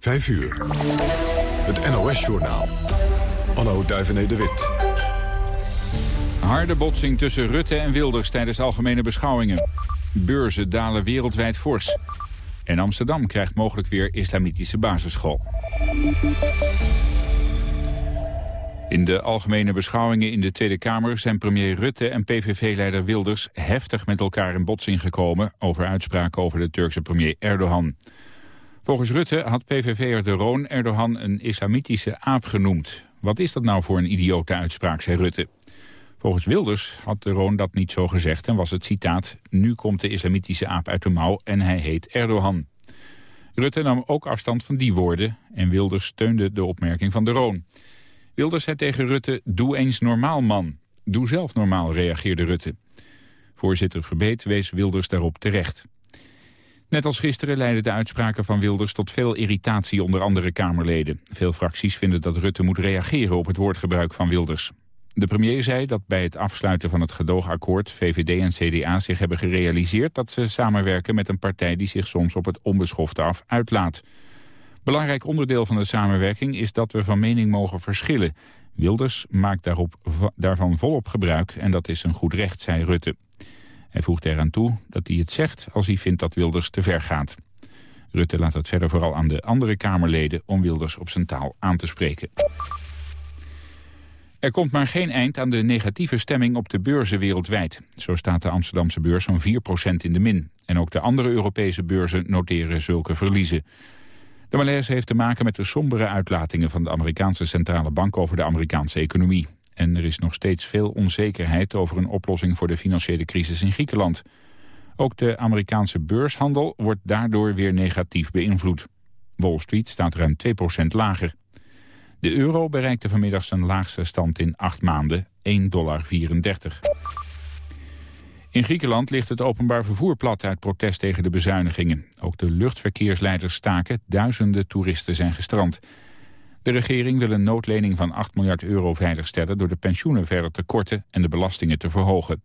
5 uur. Het NOS-journaal. Anno Duivené de Wit. Harde botsing tussen Rutte en Wilders tijdens algemene beschouwingen. Beurzen dalen wereldwijd fors. En Amsterdam krijgt mogelijk weer islamitische basisschool. In de algemene beschouwingen in de Tweede Kamer zijn premier Rutte en PVV-leider Wilders heftig met elkaar in botsing gekomen over uitspraken over de Turkse premier Erdogan. Volgens Rutte had PVV'er de Roon Erdogan een islamitische aap genoemd. Wat is dat nou voor een idiote uitspraak, zei Rutte. Volgens Wilders had de Roon dat niet zo gezegd en was het citaat... nu komt de islamitische aap uit de mouw en hij heet Erdogan. Rutte nam ook afstand van die woorden en Wilders steunde de opmerking van de Roon. Wilders zei tegen Rutte, doe eens normaal man. Doe zelf normaal, reageerde Rutte. Voorzitter Verbeet wees Wilders daarop terecht. Net als gisteren leidden de uitspraken van Wilders tot veel irritatie onder andere Kamerleden. Veel fracties vinden dat Rutte moet reageren op het woordgebruik van Wilders. De premier zei dat bij het afsluiten van het gedoogakkoord VVD en CDA zich hebben gerealiseerd dat ze samenwerken met een partij die zich soms op het onbeschofte af uitlaat. Belangrijk onderdeel van de samenwerking is dat we van mening mogen verschillen. Wilders maakt daarop, daarvan volop gebruik en dat is een goed recht, zei Rutte. Hij voegt eraan toe dat hij het zegt als hij vindt dat Wilders te ver gaat. Rutte laat het verder vooral aan de andere Kamerleden om Wilders op zijn taal aan te spreken. Er komt maar geen eind aan de negatieve stemming op de beurzen wereldwijd. Zo staat de Amsterdamse beurs zo'n 4% in de min. En ook de andere Europese beurzen noteren zulke verliezen. De malaise heeft te maken met de sombere uitlatingen van de Amerikaanse centrale bank over de Amerikaanse economie. En er is nog steeds veel onzekerheid over een oplossing voor de financiële crisis in Griekenland. Ook de Amerikaanse beurshandel wordt daardoor weer negatief beïnvloed. Wall Street staat ruim 2% lager. De euro bereikte vanmiddag zijn laagste stand in acht maanden, 1,34 dollar. In Griekenland ligt het openbaar vervoer plat uit protest tegen de bezuinigingen. Ook de luchtverkeersleiders staken, duizenden toeristen zijn gestrand. De regering wil een noodlening van 8 miljard euro veiligstellen... door de pensioenen verder te korten en de belastingen te verhogen.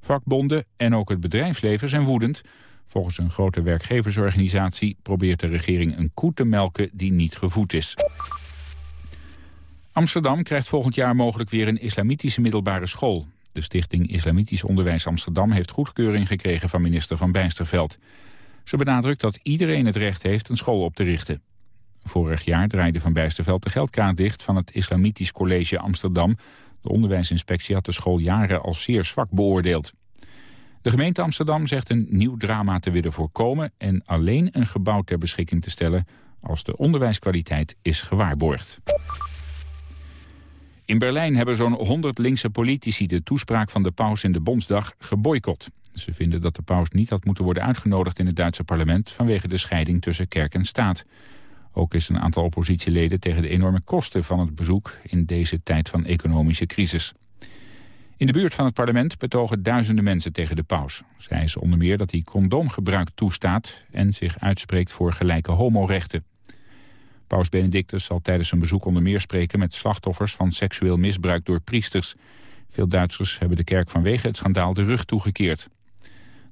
Vakbonden en ook het bedrijfsleven zijn woedend. Volgens een grote werkgeversorganisatie probeert de regering een koe te melken die niet gevoed is. Amsterdam krijgt volgend jaar mogelijk weer een islamitische middelbare school. De stichting Islamitisch Onderwijs Amsterdam heeft goedkeuring gekregen van minister Van Bijsterveld. Ze benadrukt dat iedereen het recht heeft een school op te richten. Vorig jaar draaide Van Bijsterveld de geldkraan dicht van het Islamitisch College Amsterdam. De onderwijsinspectie had de school jaren als zeer zwak beoordeeld. De gemeente Amsterdam zegt een nieuw drama te willen voorkomen... en alleen een gebouw ter beschikking te stellen als de onderwijskwaliteit is gewaarborgd. In Berlijn hebben zo'n 100 linkse politici de toespraak van de paus in de Bondsdag geboycott. Ze vinden dat de paus niet had moeten worden uitgenodigd in het Duitse parlement vanwege de scheiding tussen kerk en staat. Ook is een aantal oppositieleden tegen de enorme kosten van het bezoek in deze tijd van economische crisis. In de buurt van het parlement betogen duizenden mensen tegen de paus. Zij is onder meer dat hij condoomgebruik toestaat en zich uitspreekt voor gelijke homorechten. Paus Benedictus zal tijdens zijn bezoek onder meer spreken met slachtoffers van seksueel misbruik door priesters. Veel Duitsers hebben de kerk vanwege het schandaal de rug toegekeerd.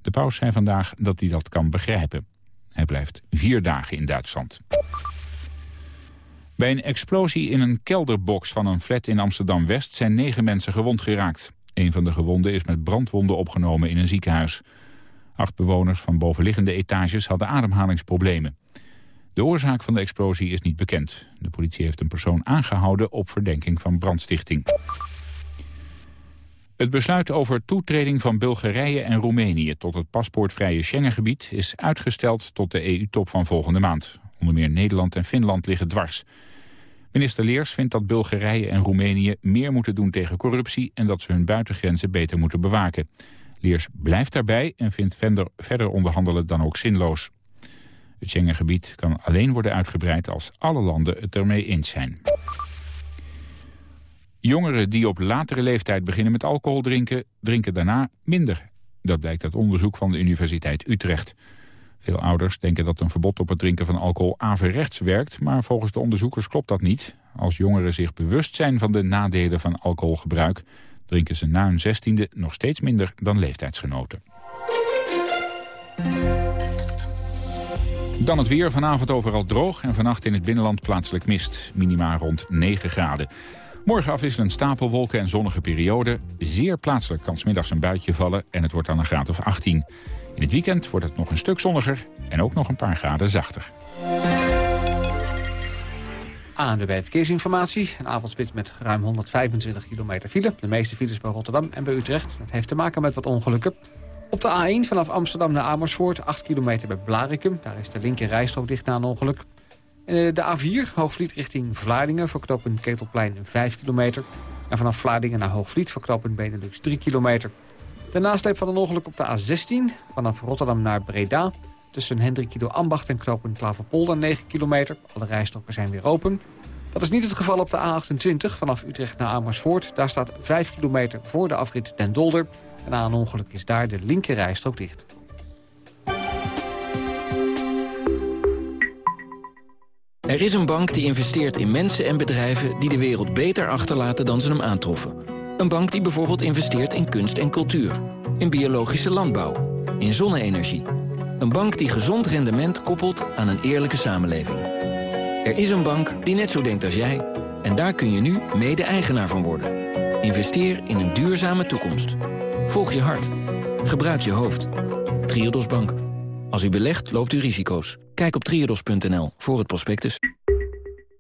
De paus zei vandaag dat hij dat kan begrijpen. Hij blijft vier dagen in Duitsland. Bij een explosie in een kelderbox van een flat in Amsterdam-West zijn negen mensen gewond geraakt. Een van de gewonden is met brandwonden opgenomen in een ziekenhuis. Acht bewoners van bovenliggende etages hadden ademhalingsproblemen. De oorzaak van de explosie is niet bekend. De politie heeft een persoon aangehouden op verdenking van brandstichting. Het besluit over toetreding van Bulgarije en Roemenië tot het paspoortvrije Schengengebied is uitgesteld tot de EU-top van volgende maand. Onder meer Nederland en Finland liggen dwars. Minister Leers vindt dat Bulgarije en Roemenië meer moeten doen tegen corruptie en dat ze hun buitengrenzen beter moeten bewaken. Leers blijft daarbij en vindt verder, onderhandelen dan ook zinloos. Het Schengengebied kan alleen worden uitgebreid als alle landen het ermee eens zijn. Jongeren die op latere leeftijd beginnen met alcohol drinken, drinken daarna minder. Dat blijkt uit onderzoek van de Universiteit Utrecht. Veel ouders denken dat een verbod op het drinken van alcohol averechts werkt... maar volgens de onderzoekers klopt dat niet. Als jongeren zich bewust zijn van de nadelen van alcoholgebruik... drinken ze na hun zestiende nog steeds minder dan leeftijdsgenoten. Dan het weer. Vanavond overal droog en vannacht in het binnenland plaatselijk mist. Minima rond 9 graden. Morgen afwisselend stapelwolken en zonnige periode. Zeer plaatselijk kan smiddags een buitje vallen en het wordt dan een graad of 18. In het weekend wordt het nog een stuk zonniger en ook nog een paar graden zachter. Aan de Verkeersinformatie. Een avondspits met ruim 125 kilometer file. De meeste files bij Rotterdam en bij Utrecht. Dat heeft te maken met wat ongelukken. Op de A1 vanaf Amsterdam naar Amersfoort, 8 kilometer bij Blarikum. Daar is de linker rijstrook dicht na een ongeluk. Eh, de A4, Hoogvliet richting Vlaardingen, voor knooppunt Ketelplein 5 kilometer. En vanaf Vlaardingen naar Hoogvliet voor knooppunt Benelux 3 kilometer. De nasleep van een ongeluk op de A16, vanaf Rotterdam naar Breda. Tussen Hendrikido Ambacht en knooppunt Klaverpolder 9 kilometer. Alle rijstroken zijn weer open. Dat is niet het geval op de A28 vanaf Utrecht naar Amersfoort. Daar staat 5 kilometer voor de afrit Den Dolder. En na een ongeluk is daar de linker rijstrook dicht. Er is een bank die investeert in mensen en bedrijven... die de wereld beter achterlaten dan ze hem aantroffen. Een bank die bijvoorbeeld investeert in kunst en cultuur. In biologische landbouw. In zonne-energie. Een bank die gezond rendement koppelt aan een eerlijke samenleving. Er is een bank die net zo denkt als jij. En daar kun je nu mede-eigenaar van worden. Investeer in een duurzame toekomst. Volg je hart. Gebruik je hoofd. Triodos Bank. Als u belegt, loopt u risico's. Kijk op triodos.nl voor het prospectus.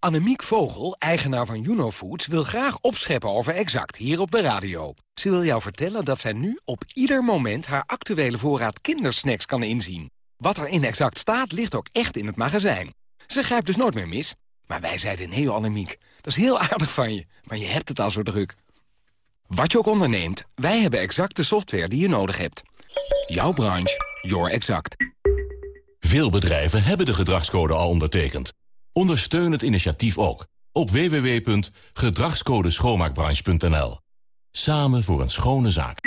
Annemiek Vogel, eigenaar van Juno Foods, wil graag opscheppen over Exact hier op de radio. Ze wil jou vertellen dat zij nu op ieder moment haar actuele voorraad kindersnacks kan inzien. Wat er in Exact staat, ligt ook echt in het magazijn. Ze grijpt dus nooit meer mis. Maar wij zeiden nee, Annemiek. Dat is heel aardig van je, maar je hebt het al zo druk. Wat je ook onderneemt, wij hebben exact de software die je nodig hebt. Jouw branche, your exact. Veel bedrijven hebben de gedragscode al ondertekend. Ondersteun het initiatief ook op www.gedragscodeschoonmaakbranche.nl. Samen voor een schone zaak.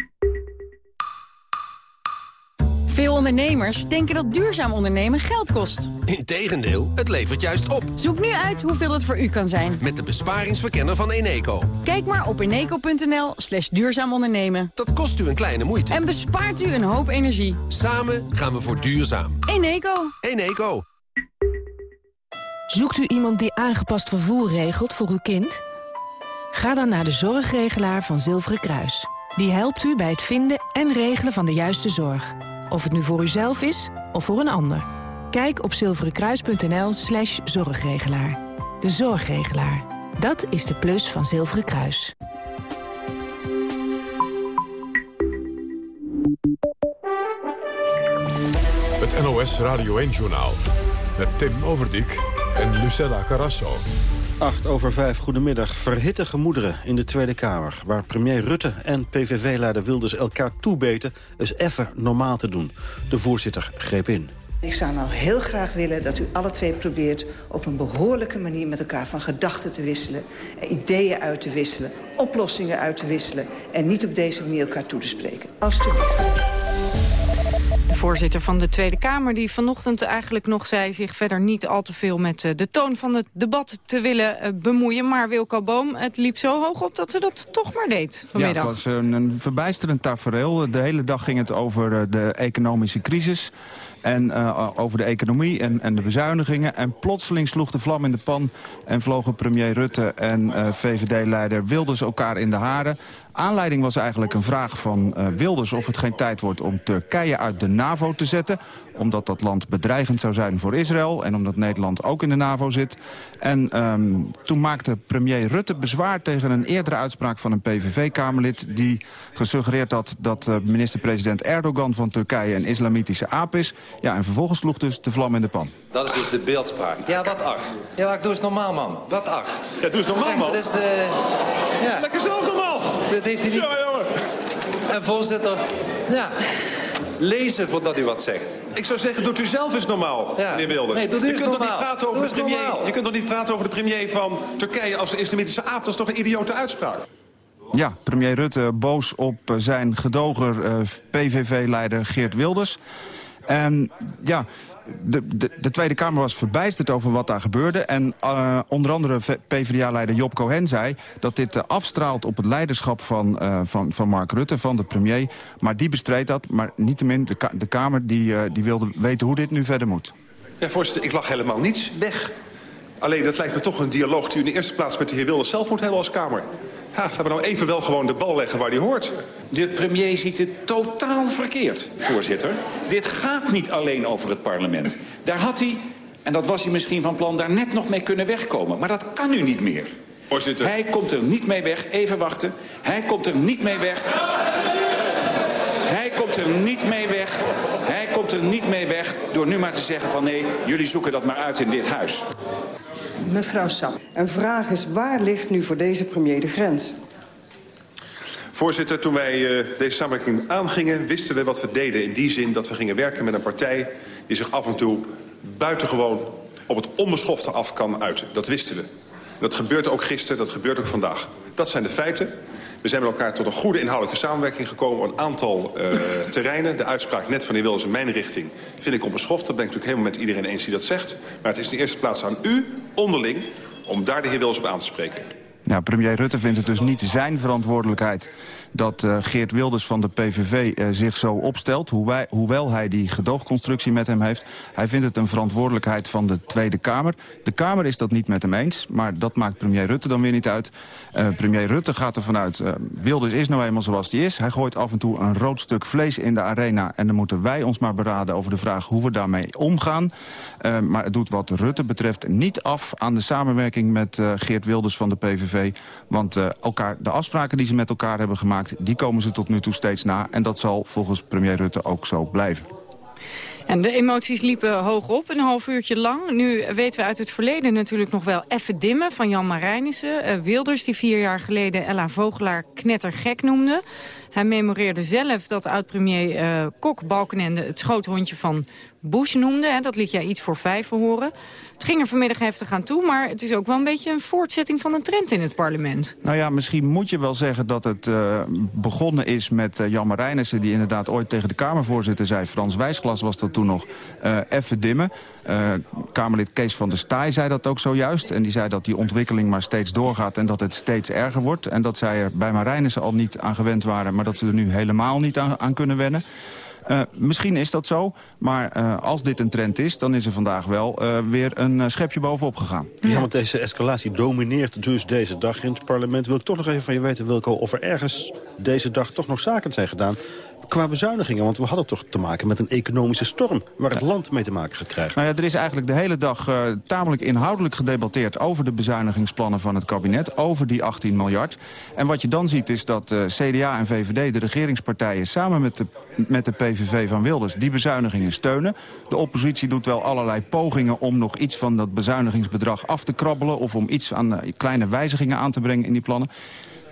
Veel ondernemers denken dat duurzaam ondernemen geld kost. Integendeel, het levert juist op. Zoek nu uit hoeveel het voor u kan zijn. Met de besparingsverkenner van Eneco. Kijk maar op eneco.nl slash duurzaam ondernemen. Dat kost u een kleine moeite. En bespaart u een hoop energie. Samen gaan we voor duurzaam. Eneco. Eneco. Zoekt u iemand die aangepast vervoer regelt voor uw kind? Ga dan naar de zorgregelaar van Zilveren Kruis. Die helpt u bij het vinden en regelen van de juiste zorg. Of het nu voor uzelf is of voor een ander. Kijk op zilverenkruis.nl slash zorgregelaar. De zorgregelaar. Dat is de plus van Zilveren Kruis. Het NOS Radio 1-journaal. Met Tim Overdijk en Lucella Carrasso. 8 over 5, goedemiddag. Verhitte gemoederen in de Tweede Kamer... waar premier Rutte en PVV-leider Wilders elkaar toebeten... eens even normaal te doen. De voorzitter greep in. Ik zou nou heel graag willen dat u alle twee probeert... op een behoorlijke manier met elkaar van gedachten te wisselen... ideeën uit te wisselen, oplossingen uit te wisselen... en niet op deze manier elkaar toe te spreken. Alsjeblieft. De voorzitter van de Tweede Kamer die vanochtend eigenlijk nog zei... zich verder niet al te veel met eh, de toon van het debat te willen eh, bemoeien. Maar Wilco Boom, het liep zo hoog op dat ze dat toch maar deed vanmiddag. Ja, het was een, verbijsterend tafereel. De hele dag ging het over eh, de economische crisis en over de economie en, en, de bezuinigingen. En plotseling sloeg de vlam in de pan en vlogen premier Rutte en VVD-leider Wilders elkaar in de haren. Aanleiding was eigenlijk een vraag van uh, Wilders of het geen tijd wordt om Turkije uit de NAVO te zetten. Omdat dat land bedreigend zou zijn voor Israël en omdat Nederland ook in de NAVO zit. En um, toen maakte premier Rutte bezwaar tegen een eerdere uitspraak van een PVV-kamerlid... die gesuggereerd had dat uh, minister-president Erdogan van Turkije een islamitische aap is. Ja, en vervolgens sloeg dus de vlam in de pan. Dat is dus de beeldspraak. Ja, wat ach. Ja, maar doe eens normaal, man. Wat ach. Ja, doe eens normaal, man. Dat is de... Ja. Lekker zelf normaal. Dat heeft hij niet... Ja, jongen. En voorzitter, ja... lezen voordat u wat zegt. Ik zou zeggen, doet u zelf eens normaal, Ja. meneer Wilders. Nee, doe je, kunt toch niet praten over Doe de premier, normaal. je kunt toch niet praten over de premier van Turkije als islamitische aard? Dat is toch een idiote uitspraak? Ja, premier Rutte boos op zijn gedoger eh, PVV-leider Geert Wilders. En ja, de, de, de Tweede Kamer was verbijsterd over wat daar gebeurde. En eh, onder andere PvdA-leider Job Cohen zei... dat dit eh, afstraalt op het leiderschap van, eh, van, van Mark Rutte, van de premier. Maar die bestreed dat. Maar niettemin, de, de Kamer die, die wilde weten hoe dit nu verder moet. Ja, voorzitter, ik lag helemaal niets weg. Alleen, dat lijkt me toch een dialoog die u in de eerste plaats met de heer Wilders zelf moet hebben als Kamer. Gaan we nou even wel gewoon de bal leggen waar die hoort. De premier ziet het totaal verkeerd, voorzitter. Dit gaat niet alleen over het parlement. Daar had hij, en dat was hij misschien van plan, daar net nog mee kunnen wegkomen. Maar dat kan nu niet meer. Voorzitter. Hij komt er niet mee weg. Even wachten. Hij komt er niet mee weg. Hij komt er niet mee weg. Hij komt er niet mee weg door nu maar te zeggen van nee, jullie zoeken dat maar uit in dit huis. Mevrouw Sap, een vraag is waar ligt nu voor deze premier de grens? Voorzitter, toen wij eh, deze samenwerking aangingen... wisten we wat we deden. In die zin dat we gingen werken met een partij... die zich af en toe buitengewoon op het onbeschofte af kan uiten. Dat wisten we. Dat gebeurt ook gisteren, dat gebeurt ook vandaag. Dat zijn de feiten. We zijn met elkaar tot een goede inhoudelijke samenwerking gekomen... op een aantal eh, terreinen. De uitspraak net van de heer Wilders in mijn richting vind ik onbeschoft. Dat ben ik natuurlijk helemaal met iedereen eens die dat zegt. Maar het is in de eerste plaats aan u, onderling... om daar de heer Wilders op aan te spreken. Ja, premier Rutte vindt het dus niet zijn verantwoordelijkheid... dat eh, Geert Wilders van de PVV eh, zich zo opstelt... Hoewel, hij die gedoogconstructie met hem heeft. Hij vindt het een verantwoordelijkheid van de Tweede Kamer. De Kamer is dat niet met hem eens, maar dat maakt premier Rutte dan weer niet uit. Eh, premier Rutte gaat ervan uit... Wilders is nou eenmaal zoals hij is. Hij gooit af en toe een rood stuk vlees in de arena... en dan moeten wij ons maar beraden over de vraag hoe we daarmee omgaan. Maar het doet wat Rutte betreft niet af aan de samenwerking... met Geert Wilders van de PVV. Want elkaar, de afspraken die ze met elkaar hebben gemaakt... die komen ze tot nu toe steeds na. En dat zal volgens premier Rutte ook zo blijven. En de emoties liepen hoog op, een half uurtje lang. Nu weten we uit het verleden natuurlijk nog wel even dimmen van Jan Marijnissen. Eh, Wilders, die vier jaar geleden Ella Vogelaar knettergek noemde. Hij memoreerde zelf dat oud-premier eh, Kok Balkenende het schoothondje van Bush noemde. Hè. Dat liet jij iets voor vijven horen. Het ging er vanmiddag heftig aan toe, maar het is ook wel een beetje een voortzetting van een trend in het parlement. Nou ja, misschien moet je wel zeggen dat het uh, begonnen is met uh, Jan Marijnissen... die inderdaad ooit tegen de Kamervoorzitter zei... Frans Wijsglas was dat toen nog, uh, even dimmen. Kamerlid Kees van der Staaij zei dat ook zojuist. En die zei dat die ontwikkeling maar steeds doorgaat... en dat het steeds erger wordt. En dat zij er bij Marijnissen al niet aan gewend waren... maar dat ze er nu helemaal niet aan kunnen wennen. Uh, misschien is dat zo, maar uh, als dit een trend is... dan is er vandaag wel uh, weer een schepje bovenop gegaan. Ja, want deze escalatie domineert dus deze dag in het parlement. Wil ik toch nog even van je weten, Wilco, of er ergens deze dag toch nog zaken zijn gedaan qua bezuinigingen? Want we hadden toch te maken met een economische storm... waar het land mee te maken gaat krijgen. Nou ja, er is eigenlijk de hele dag uh, tamelijk inhoudelijk gedebatteerd... over de bezuinigingsplannen van het kabinet, over die 18 miljard. En wat je dan ziet is dat uh, CDA en VVD, de regeringspartijen... samen met de, met de PVV van Wilders die bezuinigingen steunen. De oppositie doet wel allerlei pogingen om nog iets van dat bezuinigingsbedrag af te krabbelen... of om iets aan uh, kleine wijzigingen aan te brengen in die plannen.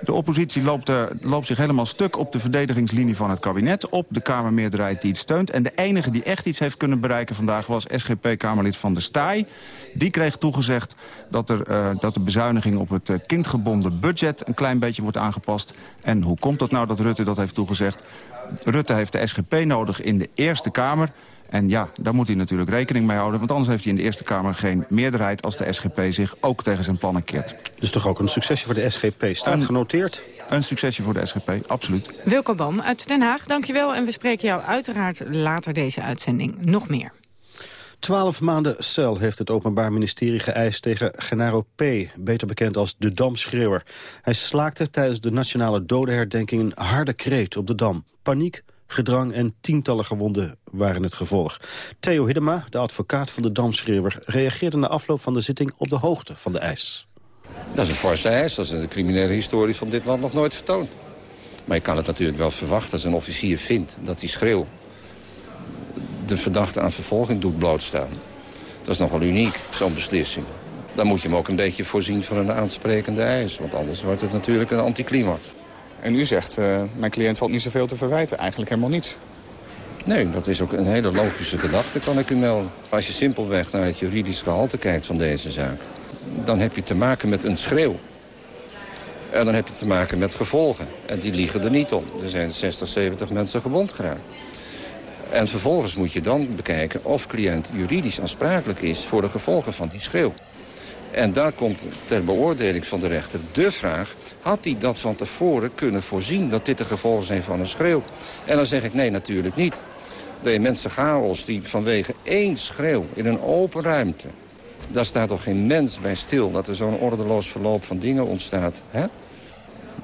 De oppositie loopt, uh, loopt zich helemaal stuk op de verdedigingslinie van het kabinet... op de Kamermeerderheid die het steunt. En de enige die echt iets heeft kunnen bereiken vandaag... was SGP-Kamerlid Van der Staaij. Die kreeg toegezegd dat, er, uh, dat de bezuiniging op het uh, kindgebonden budget... een klein beetje wordt aangepast. En hoe komt dat nou dat Rutte dat heeft toegezegd? Rutte heeft de SGP nodig in de Eerste Kamer... En ja, daar moet hij natuurlijk rekening mee houden... want anders heeft hij in de Eerste Kamer geen meerderheid... als de SGP zich ook tegen zijn plannen keert. Dus toch ook een succesje voor de SGP. Staat een, genoteerd? Een succesje voor de SGP, absoluut. Wilco Boom uit Den Haag, dankjewel. En we spreken jou uiteraard later deze uitzending nog meer. Twaalf maanden cel heeft het Openbaar Ministerie geëist tegen Genaro P., beter bekend als de Damschreeuwer. Hij slaakte tijdens de nationale dodenherdenking een harde kreet op de Dam. Paniek, gedrang en tientallen gewonden waren het gevolg. Theo Hiddema, de advocaat van de Damschreeuwer... reageerde na afloop van de zitting op de hoogte van de eis. Dat is een forse eis. Dat is de criminele historie van dit land nog nooit vertoond. Maar je kan het natuurlijk wel verwachten als een officier vindt... dat die schreeuw de verdachte aan vervolging doet blootstaan. Dat is nogal uniek, zo'n beslissing. Dan moet je hem ook een beetje voorzien van een aansprekende eis. Want anders wordt het natuurlijk een anticlimax. En u zegt, uh, mijn cliënt valt niet zoveel te verwijten. Eigenlijk helemaal niets. Nee, dat is ook een hele logische gedachte, kan ik u melden. Als je simpelweg naar het juridisch gehalte kijkt van deze zaak... dan heb je te maken met een schreeuw. En dan heb je te maken met gevolgen. En die liegen er niet om. Er zijn 60, 70 mensen gewond geraakt. En vervolgens moet je dan bekijken of cliënt juridisch aansprakelijk is... voor de gevolgen van die schreeuw. En daar komt ter beoordeling van de rechter de vraag... had hij dat van tevoren kunnen voorzien dat dit de gevolgen zijn van een schreeuw? En dan zeg ik nee, natuurlijk niet. De immense chaos die vanwege één schreeuw in een open ruimte... daar staat toch geen mens bij stil dat er zo'n ordeloos verloop van dingen ontstaat. Hè?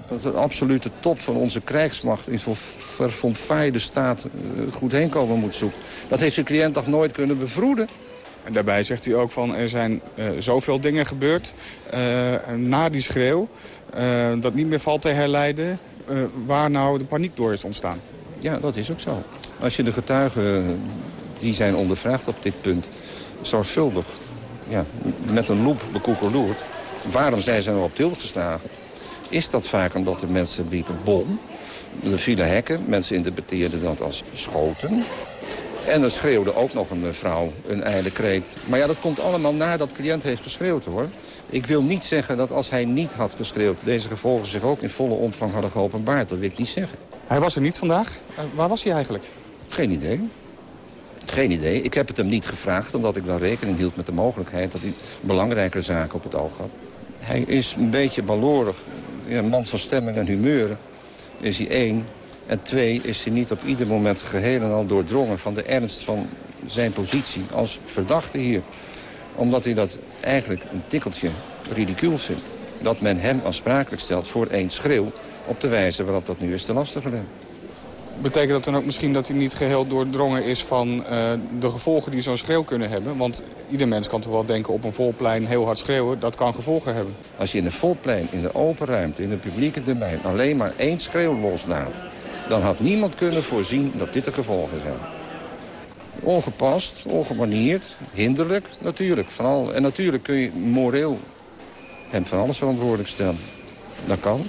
Dat de absolute top van onze krijgsmacht in zo'n verfonfaaide staat eh, goed heen komen moet zoeken. Dat heeft de cliënt toch nooit kunnen bevroeden? En daarbij zegt hij ook van er zijn uh, zoveel dingen gebeurd uh, na die schreeuw... Uh, dat niet meer valt te herleiden waar nou de paniek door is ontstaan. Ja, dat is ook zo. Als je de getuigen die zijn ondervraagd op dit punt zorgvuldig ja, met een loep bekoekeloerd... waarom zijn ze op tilt geslagen? Is dat vaak omdat de mensen liepen bom? Er vielen hekken, mensen interpreteerden dat als schoten. En dan schreeuwde ook nog een vrouw een ijle kreet. Maar ja, dat komt allemaal nadat de cliënt heeft geschreeuwd, hoor. Ik wil niet zeggen dat als hij niet had geschreeuwd... deze gevolgen zich ook in volle omvang hadden geopenbaard. Dat wil ik niet zeggen. Hij was er niet vandaag. Uh, waar was hij eigenlijk? Geen idee. Geen idee. Ik heb het hem niet gevraagd, omdat ik wel rekening hield met de mogelijkheid... dat hij belangrijke zaken op het oog had. Hij is een beetje balorig. Een man van stemming en humeuren is hij één. En twee, is hij niet op ieder moment geheel en al doordrongen... van de ernst van zijn positie als verdachte hier. Omdat hij dat eigenlijk een tikkeltje ridicuul vindt. Dat men hem aansprakelijk stelt voor één schreeuw... op de wijze waarop dat nu is te lastig gelegd. Betekent dat dan ook misschien dat hij niet geheel doordrongen is van uh, de gevolgen die zo'n schreeuw kunnen hebben? Want ieder mens kan toch wel denken op een volplein heel hard schreeuwen, dat kan gevolgen hebben. Als je in een volplein, in de open ruimte, in de publieke domein alleen maar één schreeuw loslaat dan had niemand kunnen voorzien dat dit de gevolgen zijn. Ongepast, ongemanierd, hinderlijk, natuurlijk. Van al, en natuurlijk kun je moreel hem van alles verantwoordelijk stellen. Dat kan.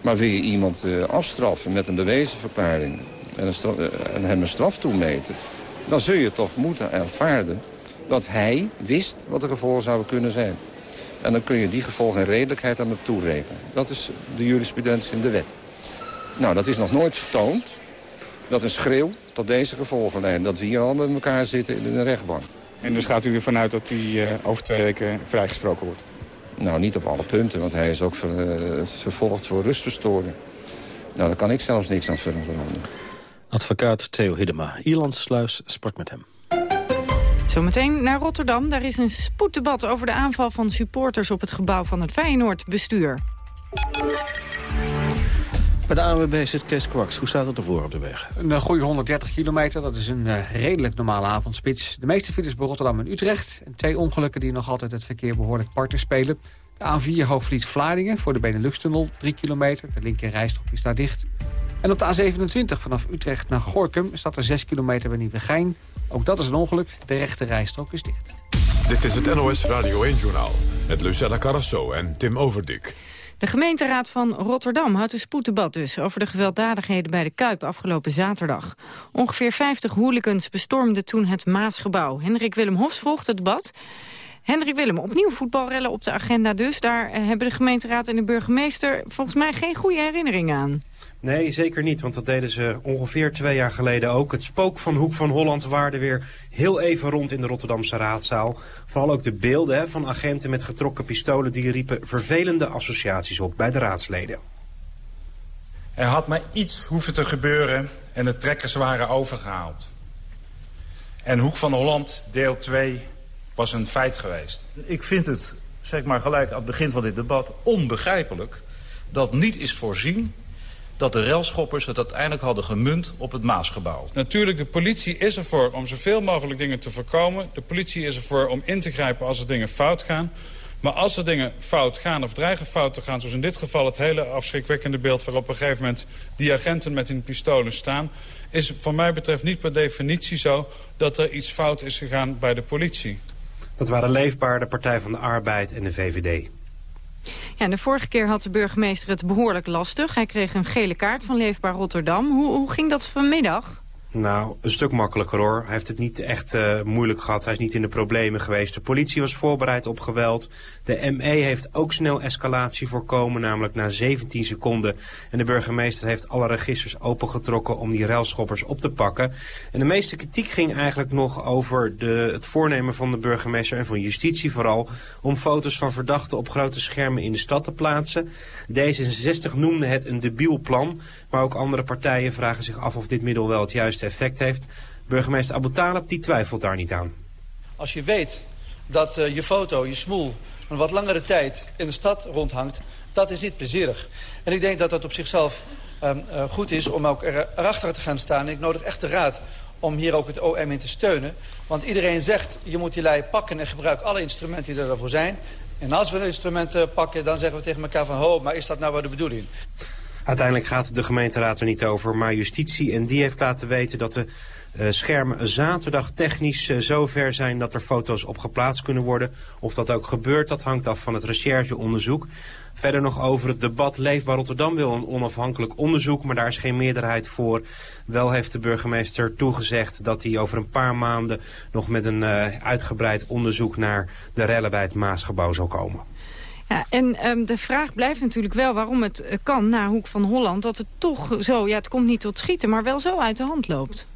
Maar wil je iemand uh, afstraffen met een bewezen verklaring... En, een uh, en hem een straf toemeten... dan zul je toch moeten ervaren dat hij wist wat de gevolgen zouden kunnen zijn. En dan kun je die gevolgen en redelijkheid aan hem toerekenen. Dat is de jurisprudentie in de wet. Nou, dat is nog nooit vertoond. Dat een schreeuw tot deze gevolgen leidt. Dat we hier al met elkaar zitten in de rechtbank. En dus gaat u ervan uit dat hij uh, over twee weken vrijgesproken wordt? Nou, niet op alle punten, want hij is ook ver, uh, vervolgd voor rustverstoring. Nou, daar kan ik zelfs niks aan veranderen. Advocaat Theo Hiddema. Ierland Sluis sprak met hem. Zometeen naar Rotterdam. Daar is een spoeddebat over de aanval van supporters op het gebouw van het Feyenoord-bestuur. Bij de ANWB zit Kees Kwaks. Hoe staat het ervoor op de weg? Een goede 130 kilometer, dat is een uh, redelijk normale avondspits. De meeste files bij Rotterdam en Utrecht. En twee ongelukken die nog altijd het verkeer behoorlijk parten spelen. De A4 Hoogvliet-Vlaardingen voor de Benelux-tunnel, 3 kilometer. De linker rijstrook is daar dicht. En op de A27 vanaf Utrecht naar Gorkum staat er 6 kilometer bij Nieuwegein. Ook dat is een ongeluk. De rechte rijstrook is dicht. Dit is het NOS Radio 1-journaal met Lucella Carrasso en Tim Overdik. De gemeenteraad van Rotterdam houdt een spoeddebat dus... over de gewelddadigheden bij de Kuip afgelopen zaterdag. Ongeveer 50 hooligans bestormden toen het Maasgebouw. Hendrik Willem Hofs volgt het debat. Hendrik Willem, opnieuw voetbalrellen op de agenda dus. Daar hebben de gemeenteraad en de burgemeester volgens mij geen goede herinnering aan. Nee, zeker niet, want dat deden ze ongeveer twee jaar geleden ook. Het spook van Hoek van Holland waarde weer heel even rond in de Rotterdamse raadzaal. Vooral ook de beelden hè, van agenten met getrokken pistolen... die riepen vervelende associaties op bij de raadsleden. Er had maar iets hoeven te gebeuren en de trekkers waren overgehaald. En Hoek van Holland, deel 2, was een feit geweest. Ik vind het, zeg maar gelijk aan het begin van dit debat, onbegrijpelijk... dat niet is voorzien dat de railschoppers het uiteindelijk hadden gemunt op het Maasgebouw. Natuurlijk, de politie is ervoor om zoveel mogelijk dingen te voorkomen. De politie is ervoor om in te grijpen als er dingen fout gaan. Maar als er dingen fout gaan of dreigen fout te gaan... zoals in dit geval het hele afschrikwekkende beeld... waarop op een gegeven moment die agenten met hun pistolen staan... is wat mij betreft niet per definitie zo dat er iets fout is gegaan bij de politie. Dat waren Leefbaar, de Partij van de Arbeid en de VVD. Ja, de vorige keer had de burgemeester het behoorlijk lastig. Hij kreeg een gele kaart van Leefbaar Rotterdam. Hoe, hoe ging dat vanmiddag? Nou, een stuk makkelijker hoor. Hij heeft het niet echt uh, moeilijk gehad. Hij is niet in de problemen geweest. De politie was voorbereid op geweld. De ME heeft ook snel escalatie voorkomen, namelijk na 17 seconden. En de burgemeester heeft alle registers opengetrokken om die ruilschoppers op te pakken. En de meeste kritiek ging eigenlijk nog over de, het voornemen van de burgemeester en van justitie vooral... om foto's van verdachten op grote schermen in de stad te plaatsen. D66 noemde het een debiel plan, maar ook andere partijen vragen zich af of dit middel wel het juiste effect heeft. Burgemeester Abu die twijfelt daar niet aan. Als je weet dat uh, je foto, je smoel, een wat langere tijd in de stad rondhangt... dat is niet plezierig. En ik denk dat dat op zichzelf um, uh, goed is om ook er, erachter te gaan staan. En ik nodig echt de raad om hier ook het OM in te steunen. Want iedereen zegt, je moet die lei pakken en gebruik alle instrumenten die ervoor zijn. En als we een instrument uh, pakken, dan zeggen we tegen elkaar van... ho, maar is dat nou wel de bedoeling? Uiteindelijk gaat de gemeenteraad er niet over, maar justitie. En die heeft laten weten dat de uh, schermen zaterdag technisch uh, zover zijn dat er foto's op geplaatst kunnen worden. Of dat ook gebeurt, dat hangt af van het rechercheonderzoek. Verder nog over het debat Leefbaar Rotterdam wil een onafhankelijk onderzoek, maar daar is geen meerderheid voor. Wel heeft de burgemeester toegezegd dat hij over een paar maanden nog met een uh, uitgebreid onderzoek naar de rellen bij het Maasgebouw zal komen. Ja, en um, de vraag blijft natuurlijk wel waarom het uh, kan na Hoek van Holland... dat het toch zo, ja, het komt niet tot schieten, maar wel zo uit de hand loopt.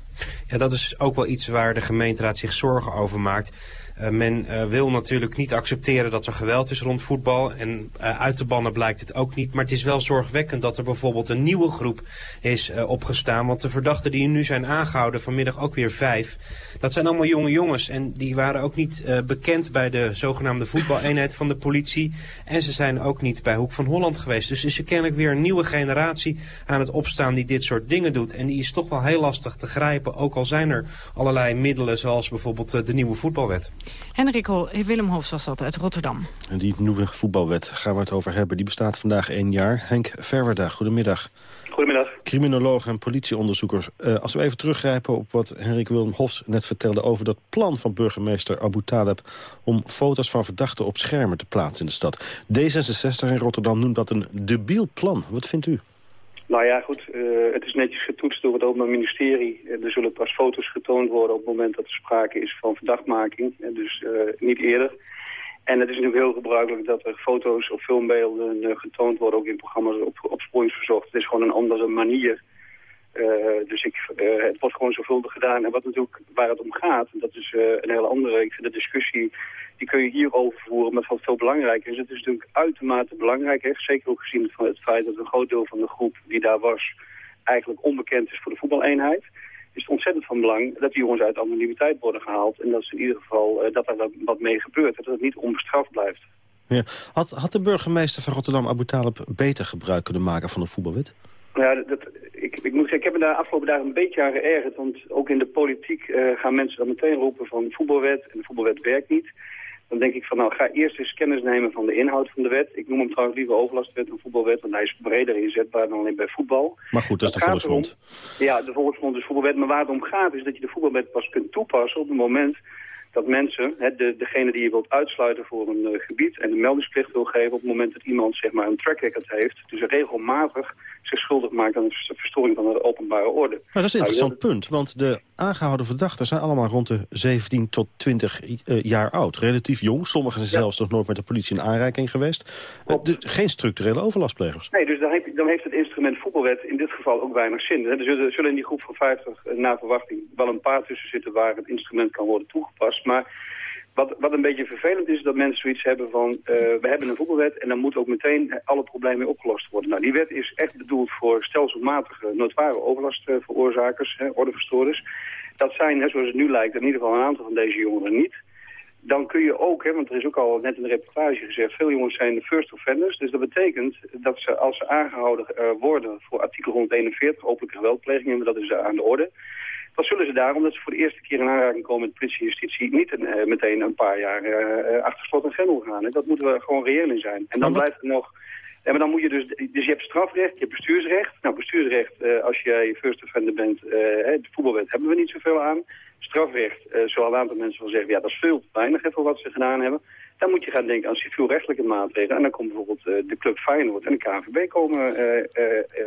Ja, dat is ook wel iets waar de gemeenteraad zich zorgen over maakt. Uh, men uh, wil natuurlijk niet accepteren dat er geweld is rond voetbal. En uh, uit te bannen blijkt het ook niet. Maar het is wel zorgwekkend dat er bijvoorbeeld een nieuwe groep is opgestaan. Want de verdachten die nu zijn aangehouden, vanmiddag ook weer vijf... dat zijn allemaal jonge jongens. En die waren ook niet bekend bij de zogenaamde voetbaleenheid van de politie. En ze zijn ook niet bij Hoek van Holland geweest. Dus is er kennelijk weer een nieuwe generatie aan het opstaan die dit soort dingen doet. En die is toch wel heel lastig te grijpen. Ook al zijn er allerlei middelen zoals bijvoorbeeld de nieuwe voetbalwet. Henrik Hol, Willem Hofs was dat uit Rotterdam. En die nieuwe voetbalwet gaan we het over hebben. Die bestaat vandaag één jaar. Henk Verwerda, goedemiddag. Goedemiddag. Criminoloog en politieonderzoeker. Uh, als we even teruggrijpen op wat Henrik Willem Hofs net vertelde... over dat plan van burgemeester Abu Taleb... om foto's van verdachten op schermen te plaatsen in de stad. D66 in Rotterdam noemt dat een debiel plan. Wat vindt u? Nou ja, goed. Uh, het is netjes getoetst door het Openbaar Ministerie. Uh, er zullen pas foto's getoond worden op het moment dat er sprake is van verdachtmaking. Uh, dus niet eerder. En het is natuurlijk heel gebruikelijk dat er foto's of filmbeelden getoond worden, ook in programma's op opsporingsverzocht. Het is gewoon een andere manier. Dus ik, het wordt gewoon zorgvuldig gedaan. En wat natuurlijk, waar het om gaat, en dat is een hele andere, ik vind de discussie die kun je hier overvoeren. Maar wat veel belangrijker is, het is natuurlijk uitermate belangrijk. Hè? Zeker ook gezien van het feit dat een groot deel van de groep die daar was... eigenlijk onbekend is voor de voetbaleenheid. Is het ontzettend van belang dat die jongens uit anonimiteit worden gehaald. En dat ze in ieder geval dat er wat mee gebeurt. Dat het niet onbestraft blijft. Ja. Had, had de burgemeester van Rotterdam, Abu Talib, beter gebruik kunnen maken van de voetbalwet? Ja, dat, ik, ik moet zeggen, ik heb me daar afgelopen dagen een beetje aan geërgerd. Want ook in de politiek uh, gaan mensen dan meteen roepen van de voetbalwet. En de voetbalwet werkt niet. Dan denk ik van nou, ga eerst eens kennis nemen van de inhoud van de wet. Ik noem hem trouwens liever overlastwet dan voetbalwet, want hij is breder inzetbaar dan alleen bij voetbal. Maar goed, dat is de volksmond. Ja, de volksmond is voetbalwet. Maar waar het om gaat is dat je de voetbalwet pas kunt toepassen op het moment dat mensen, hè, de, degene die je wilt uitsluiten voor een uh, gebied en de meldingsplicht wil geven op het moment dat iemand zeg maar, een track record heeft, dus regelmatig zich schuldig maakt aan een verstoring van de openbare orde. Maar dat is een interessant nou, punt, want de aangehouden verdachten zijn allemaal rond de 17 tot 20 uh, jaar oud. Relatief jong, sommigen zijn ja. zelfs nog nooit met de politie in aanraking geweest. Uh, de, geen structurele overlastplegers. Nee, dus dan, heb, dan, heeft het instrument voetbalwet in dit geval ook weinig zin. Er zullen, zullen in die groep van 50 na verwachting wel een paar tussen zitten waar het instrument kan worden toegepast. Maar wat, wat een beetje vervelend is, dat mensen zoiets hebben van... Uh, we hebben een voetbalwet en dan moet ook meteen alle problemen mee opgelost worden. Nou, die wet is echt bedoeld voor stelselmatige, notoire overlastveroorzakers, hè, ordeverstoorders. Dat zijn, hè, zoals het nu lijkt, in ieder geval een aantal van deze jongeren niet. Dan kun je ook, hè, want er is ook al net in de reportage gezegd... veel jongens zijn first offenders. Dus dat betekent dat ze, als ze aangehouden uh, worden voor artikel 141... openlijke geweldplegingen, dat is aan de orde dan zullen ze daar, omdat ze voor de eerste keer in aanraking komen met politie en justitie, niet een, uh, meteen een paar jaar uh, achter slot en grendel gaan. Hè. Dat moeten we gewoon reëel in zijn. En dan blijft er nog... Maar dan moet je dus, dus je hebt strafrecht, je hebt bestuursrecht. Nou, bestuursrecht, uh, als jij first offender bent, uh, de voetbalwet hebben we niet zoveel aan. Strafrecht, uh, zoals een aantal mensen wel zeggen, ja, dat is veel te weinig hè, voor wat ze gedaan hebben. Dan moet je gaan denken aan civielrechtelijke maatregelen. En dan komt bijvoorbeeld de club Feyenoord en de KNVB komen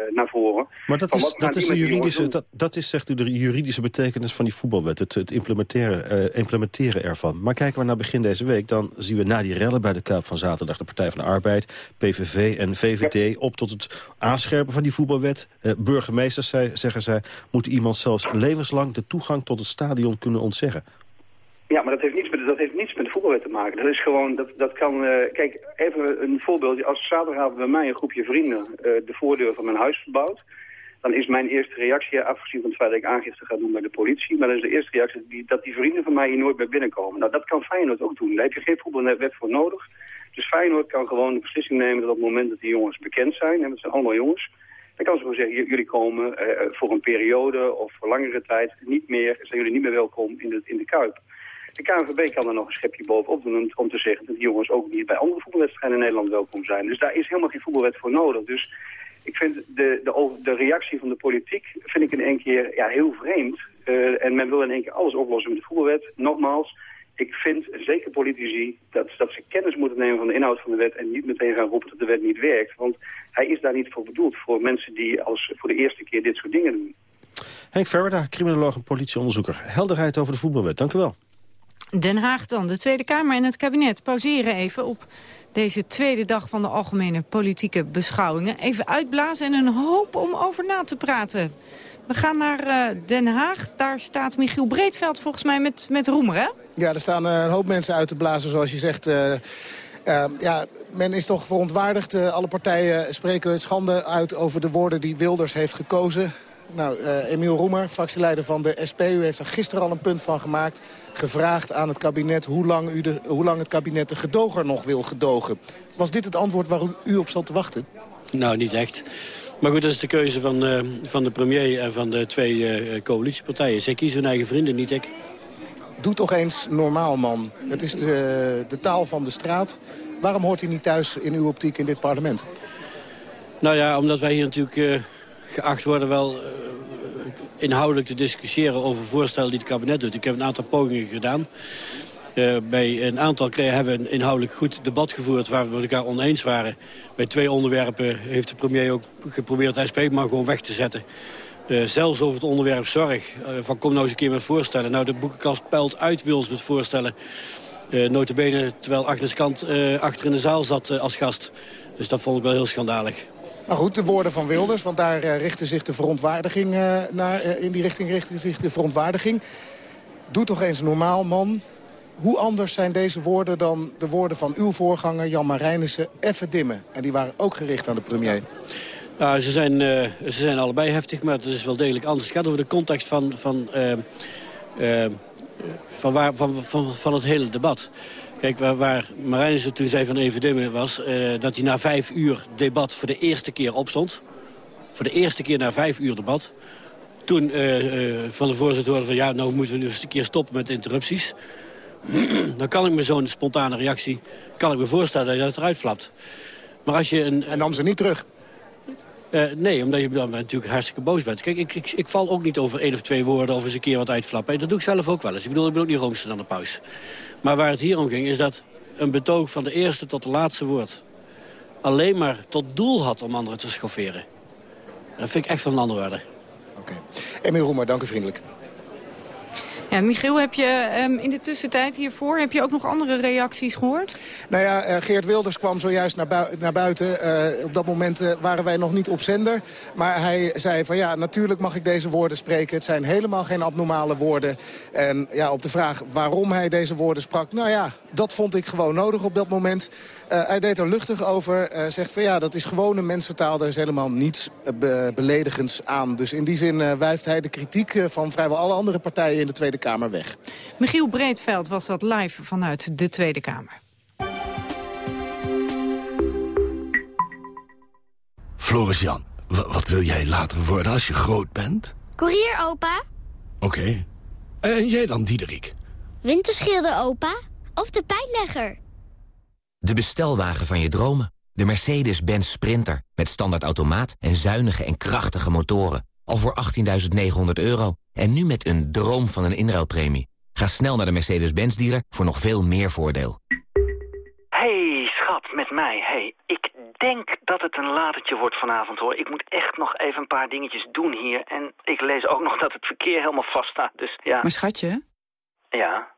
naar voren. Maar dat is, dat is, de juridische, dat, dat is, zegt u, de juridische betekenis van die voetbalwet. Het, het implementeren, implementeren ervan. Maar kijken we naar begin deze week, dan zien we na die rellen bij de Kuip van zaterdag... de Partij van de Arbeid, PVV en VVD op tot het aanscherpen van die voetbalwet. burgemeesters, zeggen zij, moeten iemand zelfs levenslang de toegang tot het stadion kunnen ontzeggen. Ja, maar dat heeft niets met, dat heeft niets met de voetbalwet te maken. Dat is gewoon, dat, dat kan... Uh, kijk, even een voorbeeld. Als zaterdagavond bij mij een groepje vrienden uh, de voordeur van mijn huis verbouwt... dan is mijn eerste reactie, afgezien van het feit dat ik aangifte ga doen bij de politie... maar dan is de eerste reactie die, dat die vrienden van mij hier nooit meer binnenkomen. Nou, dat kan Feyenoord ook doen. Daar heb je geen voetbalwet voor nodig. Dus Feyenoord kan gewoon de beslissing nemen dat op het moment dat die jongens bekend zijn... en dat zijn allemaal jongens... Dan kan ze gewoon zeggen, jullie komen uh, voor een periode of voor langere tijd niet meer, zijn jullie niet meer welkom in de, in de Kuip. De KNVB kan er nog een schepje bovenop doen om te zeggen dat die jongens ook niet bij andere voetbalwedstrijden in Nederland welkom zijn. Dus daar is helemaal geen voetbalwet voor nodig. Dus ik vind de, de, de reactie van de politiek vind ik in één keer ja, heel vreemd. Uh, en men wil in één keer alles oplossen met de voetbalwet. Nogmaals, ik vind, zeker politici, dat, dat ze kennis moeten nemen van de inhoud van de wet... en niet meteen gaan roepen dat de wet niet werkt. Want hij is daar niet voor bedoeld, voor mensen die als voor de eerste keer dit soort dingen doen. Henk Verwerda, criminoloog en politieonderzoeker. Helderheid over de voetbalwet, dank u wel. Den Haag dan. De Tweede Kamer en het kabinet pauzeren even op deze tweede dag van de algemene politieke beschouwingen. Even uitblazen en een hoop om over na te praten. We gaan naar uh, Den Haag. Daar staat Michiel Breedveld volgens mij met, met Roemer, hè? Ja, er staan uh, een hoop mensen uit te blazen, zoals je zegt... Uh, ja, men is toch verontwaardigd. alle partijen spreken het schande uit over de woorden die Wilders heeft gekozen. Nou, uh, Emiel Roemer, fractieleider van de SP, u heeft er gisteren al een punt van gemaakt. Gevraagd aan het kabinet hoe lang, u de, hoe lang het kabinet de gedoger nog wil gedogen. Was dit het antwoord waar u op zat te wachten? Nou, niet echt. Maar goed, dat is de keuze van, uh, van de premier en van de twee uh, coalitiepartijen. Zij kiezen hun eigen vrienden, niet ik. Doe toch eens normaal, man. Het is de, de taal van de straat. Waarom hoort hij niet thuis in uw optiek in dit parlement? Nou ja, omdat wij hier natuurlijk geacht worden wel uh, inhoudelijk te discussiëren over voorstellen die het kabinet doet. Ik heb een aantal pogingen gedaan. Uh, bij een aantal hebben we een inhoudelijk goed debat gevoerd waar we met elkaar oneens waren. Bij twee onderwerpen heeft de premier ook geprobeerd de SP maar gewoon weg te zetten. Uh, zelfs over het onderwerp zorg. van kom nou eens een keer met voorstellen. Nou, de boekenkast peilt uit bij ons met voorstellen. Uh, notabene terwijl Agnes Kant achter in de zaal zat als gast. Dus dat vond ik wel heel schandalig. Maar goed, de woorden van Wilders, want daar uh, richtte zich de verontwaardiging uh, naar. Uh, in die richting richtte zich de verontwaardiging. Doe toch eens normaal, man. Hoe anders zijn deze woorden dan de woorden van uw voorganger Jan Marijnissen even dimmen? En die waren ook gericht aan de premier. Nou, ze zijn, ze zijn allebei heftig, maar het is wel degelijk anders. Het gaat over de context van, van, van, waar, van, van, van het hele debat. Kijk, waar, waar Marijnissen toen zei van even dimmen was... Uh, dat hij na vijf uur debat voor de eerste keer opstond. Voor de eerste keer na vijf uur debat. Toen uh, uh, van de voorzitter hoorde van... ja, nou moeten we nu eens een keer stoppen met interrupties. dan kan ik me zo'n spontane reactie... kan ik me voorstellen dat je dat eruit flapt. Maar als je een, en nam ze niet terug? Uh, nee, omdat je dan natuurlijk hartstikke boos bent. Kijk, ik, ik, ik, val ook niet over één of twee woorden of eens een keer wat uitflappen. Dat doe ik zelf ook wel eens. Ik bedoel, ik ben ook niet roomster dan de paus. Maar waar het hier om ging is dat een betoog van de eerste tot de laatste woord... alleen maar tot doel had om anderen te schofferen. dat vind ik echt van een andere waarde. Oké. Okay. Emiel Roemer, dank u vriendelijk. Ja, Michiel, heb je um, in de tussentijd hiervoor heb je ook nog andere reacties gehoord? Nou ja, uh, Geert Wilders kwam zojuist naar, naar buiten. Uh, op dat moment uh, waren wij nog niet op zender. Maar hij zei van ja, natuurlijk mag ik deze woorden spreken. Het zijn helemaal geen abnormale woorden. En ja, op de vraag waarom hij deze woorden sprak... nou ja, dat vond ik gewoon nodig op dat moment. Uh, hij deed er luchtig over. Uh, zegt van ja, dat is gewone mensentaal. Daar is helemaal niets be beledigends aan. Dus in die zin uh, wijft hij de kritiek van vrijwel alle andere partijen in de Tweede Kamer weg. Michiel Breedveld was dat live vanuit de Tweede Kamer. Floris Jan, wat wil jij later worden als je groot bent? Koerier, opa. Oké. Okay. En jij dan, Diederik? Winterschilder, opa. Of de pijnlegger. De bestelwagen van je dromen. De Mercedes-Benz Sprinter. Met standaard automaat en zuinige en krachtige motoren. Al voor 18.900 euro. En nu met een droom van een inruilpremie. Ga snel naar de Mercedes-Benz dealer voor nog veel meer voordeel. met mij. hey, ik denk dat het een latertje wordt vanavond, hoor. Ik moet echt nog even een paar dingetjes doen hier. En ik lees ook nog dat het verkeer helemaal vast staat, dus ja. Maar schatje, Ja?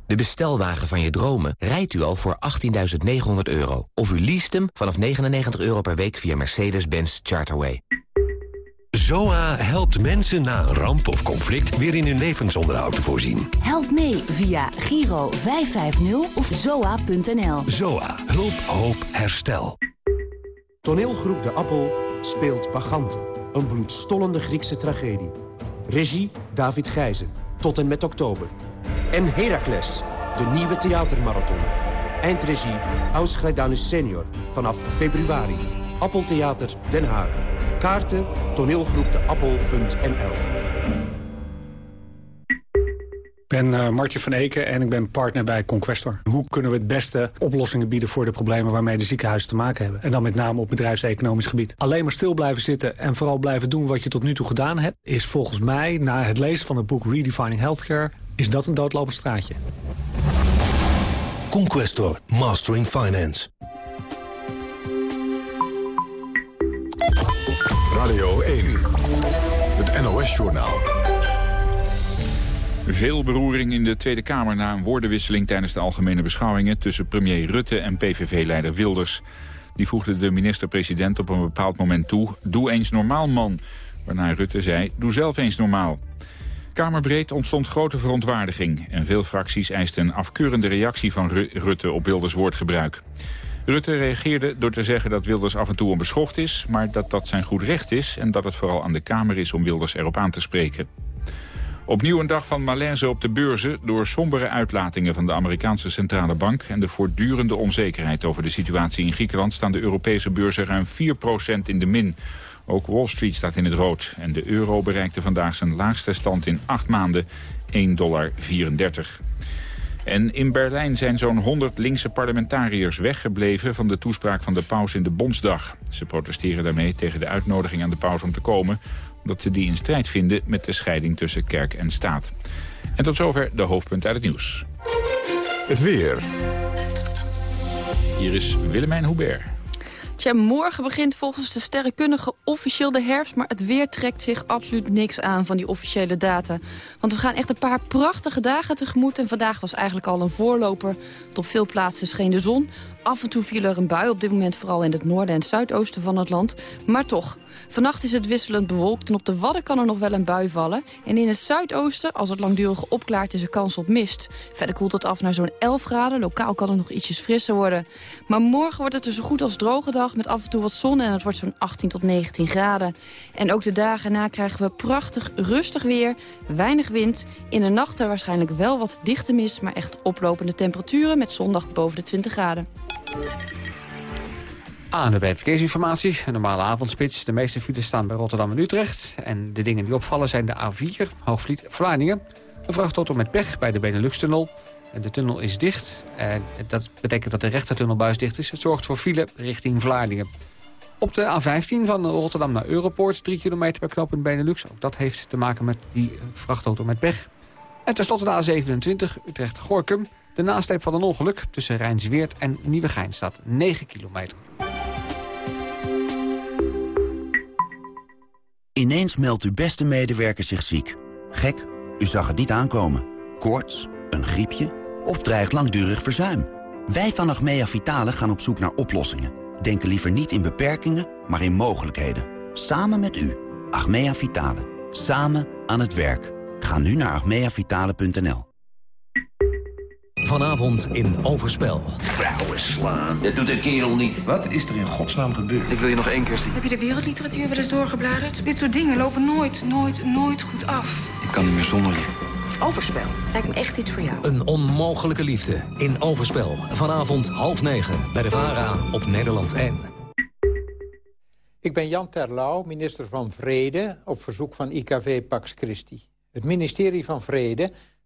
De bestelwagen van je dromen rijdt u al voor 18.900 euro. Of u leest hem vanaf 99 euro per week via Mercedes-Benz Charterway. ZOA helpt mensen na een ramp of conflict weer in hun levensonderhoud te voorzien. Help mee via Giro 550 of zoa.nl. ZOA. Hulp, hoop, herstel. Toneelgroep De Appel speelt Bagante. Een bloedstollende Griekse tragedie. Regie David Gijzen. Tot en met oktober. En Heracles, de nieuwe theatermarathon. Eindregie Aus senior. Vanaf februari. Appeltheater Den Haag. Kaarten toneelgroepdeappel.nl Ik ben uh, Martje van Eken en ik ben partner bij Conquestor. Hoe kunnen we het beste oplossingen bieden voor de problemen waarmee de ziekenhuizen te maken hebben? En dan met name op bedrijfseconomisch gebied. Alleen maar stil blijven zitten en vooral blijven doen wat je tot nu toe gedaan hebt... is volgens mij, na het lezen van het boek Redefining Healthcare... is dat een doodlopend straatje. Conquestor, Mastering Finance. Radio 1, het NOS-journaal. Veel beroering in de Tweede Kamer na een woordenwisseling tijdens de algemene beschouwingen tussen premier Rutte en PVV-leider Wilders. Die voegde de minister-president op een bepaald moment toe, doe eens normaal man. Waarna Rutte zei, doe zelf eens normaal. Kamerbreed ontstond grote verontwaardiging en veel fracties eisten een afkeurende reactie van Rutte op Wilders woordgebruik. Rutte reageerde door te zeggen dat Wilders af en toe onbeschoft is... maar dat dat zijn goed recht is en dat het vooral aan de Kamer is om Wilders erop aan te spreken. Opnieuw een dag van malaise op de beurzen door sombere uitlatingen van de Amerikaanse Centrale Bank en de voortdurende onzekerheid over de situatie in Griekenland staan de Europese beurzen ruim 4% in de min. Ook Wall Street staat in het rood en de euro bereikte vandaag zijn laagste stand in acht maanden, 1,34 dollar. En in Berlijn zijn zo'n 100 linkse parlementariërs weggebleven van de toespraak van de paus in de Bondsdag. Ze protesteren daarmee tegen de uitnodiging aan de paus om te komen, omdat ze die in strijd vinden met de scheiding tussen kerk en staat. En tot zover de hoofdpunten uit het nieuws. Het weer. Hier is Willemijn Hubert. Tja, morgen begint volgens de sterrenkundige officieel de herfst... maar het weer trekt zich absoluut niks aan van die officiële data. Want we gaan echt een paar prachtige dagen tegemoet... en vandaag was eigenlijk al een voorloper. Op veel plaatsen scheen de zon. Af en toe viel er een bui, op dit moment vooral in het noorden en zuidoosten van het land. Maar toch, vannacht is het wisselend bewolkt en op de Wadden kan er nog wel een bui vallen. En in het zuidoosten, als het langdurig opklaart, is er kans op mist. Verder koelt het af naar zo'n 11 graden, lokaal kan het nog ietsjes frisser worden. Maar morgen wordt het een zo goed als droge dag met af en toe wat zon en het wordt zo'n 18 tot 19 graden. En ook de dagen na krijgen we prachtig rustig weer, weinig wind. In de nachten waarschijnlijk wel wat dichte mist, maar echt oplopende temperaturen met zondag boven de 20 graden. Aan de verkeersinformatie. Een normale avondspits. De meeste files staan bij Rotterdam en Utrecht. En de dingen die opvallen zijn de A4, Hoogvliet, Vlaardingen. Een vrachtauto met pech bij de Benelux-tunnel. De tunnel is dicht. En dat betekent dat de rechtertunnelbuis dicht is. Het zorgt voor file richting Vlaardingen. Op de A15 van Rotterdam naar Europoort, 3 kilometer per knooppunt Benelux. Ook dat heeft te maken met die vrachtauto met pech. En tenslotte de A27, Utrecht-Gorkum. De nasleep van een ongeluk tussen Rijnsweert en Nieuwegein staat 9 kilometer. Ineens meldt uw beste medewerker zich ziek. Gek, u zag het niet aankomen. Koorts, een griepje of dreigt langdurig verzuim. Wij van Achmea Vitale gaan op zoek naar oplossingen. Denken liever niet in beperkingen, maar in mogelijkheden. Samen met u. Achmea Vitale. Samen aan het werk. Ga nu naar achmeavitale.nl. Vanavond in Overspel. Vrouwen slaan. Dat doet een kerel niet. Wat is er in godsnaam gebeurd? Ik wil je nog één keer zien. Heb je de wereldliteratuur wel eens doorgebladerd? Dit soort dingen lopen nooit, nooit, nooit goed af. Ik kan niet meer zonder je. Overspel. Lijkt me echt iets voor jou. Een onmogelijke liefde in Overspel. Vanavond half negen bij de VARA op Nederland 1. Ik ben Jan Terlouw, minister van Vrede, op verzoek van IKV Pax Christi. Het ministerie van Vrede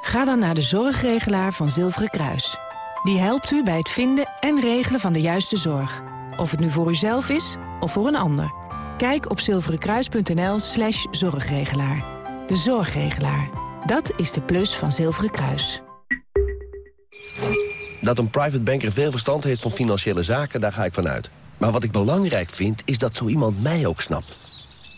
Ga dan naar de zorgregelaar van Zilveren Kruis. Die helpt u bij het vinden en regelen van de juiste zorg. Of het nu voor uzelf is of voor een ander. Kijk op zilverenkruis.nl slash zorgregelaar. De zorgregelaar. Dat is de plus van Zilveren Kruis. Dat een private banker veel verstand heeft van financiële zaken, daar ga ik vanuit. Maar wat ik belangrijk vind, is dat zo iemand mij ook snapt.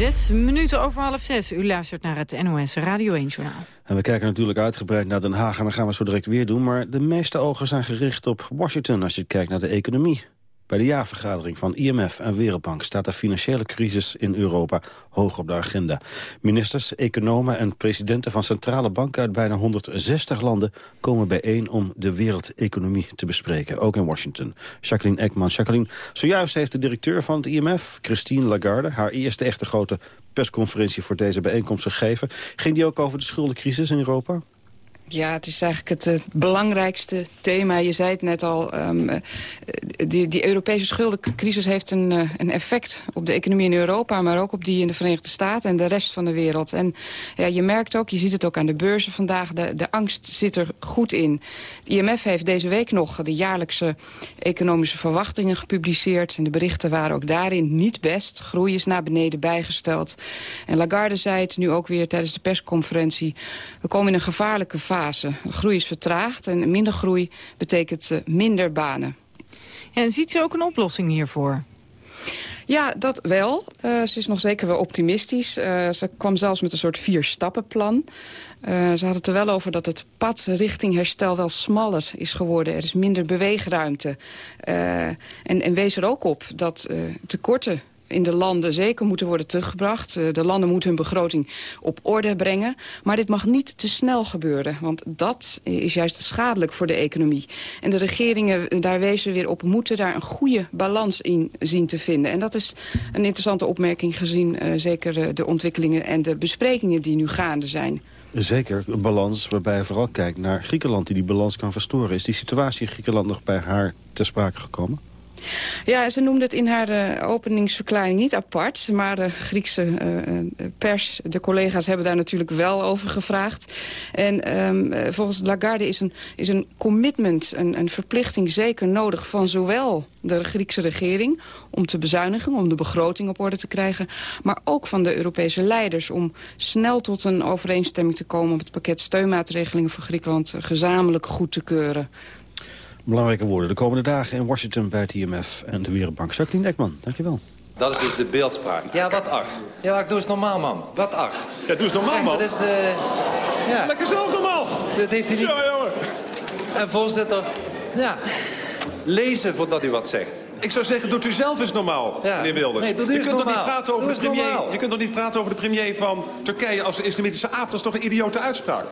Zes minuten over half zes. U luistert naar het NOS Radio 1-journaal. En we kijken natuurlijk uitgebreid naar Den Haag en dat gaan we zo direct weer doen. Maar de meeste ogen zijn gericht op Washington als je kijkt naar de economie. Bij de jaarvergadering van IMF en Wereldbank staat de financiële crisis in Europa hoog op de agenda. Ministers, economen en presidenten van centrale banken uit bijna 160 landen komen bijeen om de wereldeconomie te bespreken, ook in Washington. Jacqueline Ekman. Jacqueline, zojuist heeft de directeur van het IMF, Christine Lagarde, haar eerste echte grote persconferentie voor deze bijeenkomst gegeven. Ging die ook over de schuldencrisis in Europa? Ja, het is eigenlijk het, belangrijkste thema. Je zei het net al, um, die, die, Europese schuldencrisis heeft een, uh, een, effect op de economie in Europa... maar ook op die in de Verenigde Staten en de rest van de wereld. En ja, je merkt ook, je ziet het ook aan de beurzen vandaag, de, de angst zit er goed in. Het IMF heeft deze week nog de jaarlijkse economische verwachtingen gepubliceerd... en de berichten waren ook daarin niet best. Groei is naar beneden bijgesteld. En Lagarde zei het nu ook weer tijdens de persconferentie... we komen in een gevaarlijke fase fase. Groei is vertraagd en minder groei betekent eh, minder banen. En ziet ze ook een oplossing hiervoor? Ja, dat wel. Uh, ze is nog zeker wel optimistisch. Uh, ze kwam zelfs met een soort vier-stappenplan. Uh, ze had het er wel over dat het pad richting herstel wel smaller is geworden. Er is minder beweegruimte. en, en wees er ook op dat tekorten in de landen zeker moeten worden teruggebracht. Eh, de landen moeten hun begroting op orde brengen. Maar dit mag niet te snel gebeuren. Want dat is juist schadelijk voor de economie. En de regeringen, daar wezen weer op, moeten daar een goede balans in zien te vinden. En dat is een interessante opmerking gezien uh, zeker de ontwikkelingen en de besprekingen die nu gaande zijn. Zeker, een balans waarbij je vooral kijkt naar Griekenland... die die balans kan verstoren. Is die situatie in Griekenland nog bij haar ter sprake gekomen? Ja, ze noemde het in haar uh, openingsverklaring niet apart. Maar de Griekse uh, pers, de collega's hebben daar natuurlijk wel over gevraagd. En um, volgens Lagarde is een, is een commitment, een, een verplichting zeker nodig... van zowel de Griekse regering om te bezuinigen, om de begroting op orde te krijgen... maar ook van de Europese leiders om snel tot een overeenstemming te komen... om het pakket steunmaatregelingen voor Griekenland gezamenlijk goed te keuren. Belangrijke woorden de komende dagen in Washington bij het IMF en de Wereldbank. Jacqueline Ekman, dankjewel. Dat is dus de beeldspraak. Ja, wat ach. Ja, doe eens normaal, man. Wat ach. Ja, doe eens normaal, man. Dat is de... Ja. Lekker zelf normaal. Dat heeft hij niet... Zo, jongen. En voorzitter, ja, lezen voordat u wat zegt. Ik zou zeggen, doet u zelf eens normaal, ja. meneer Wilders. Nee, doe je kunt normaal. toch niet praten over doe de premier. Normaal. Je kunt toch niet praten over de premier van Turkije als islamitische aap. Dat is toch een idiote uitspraak.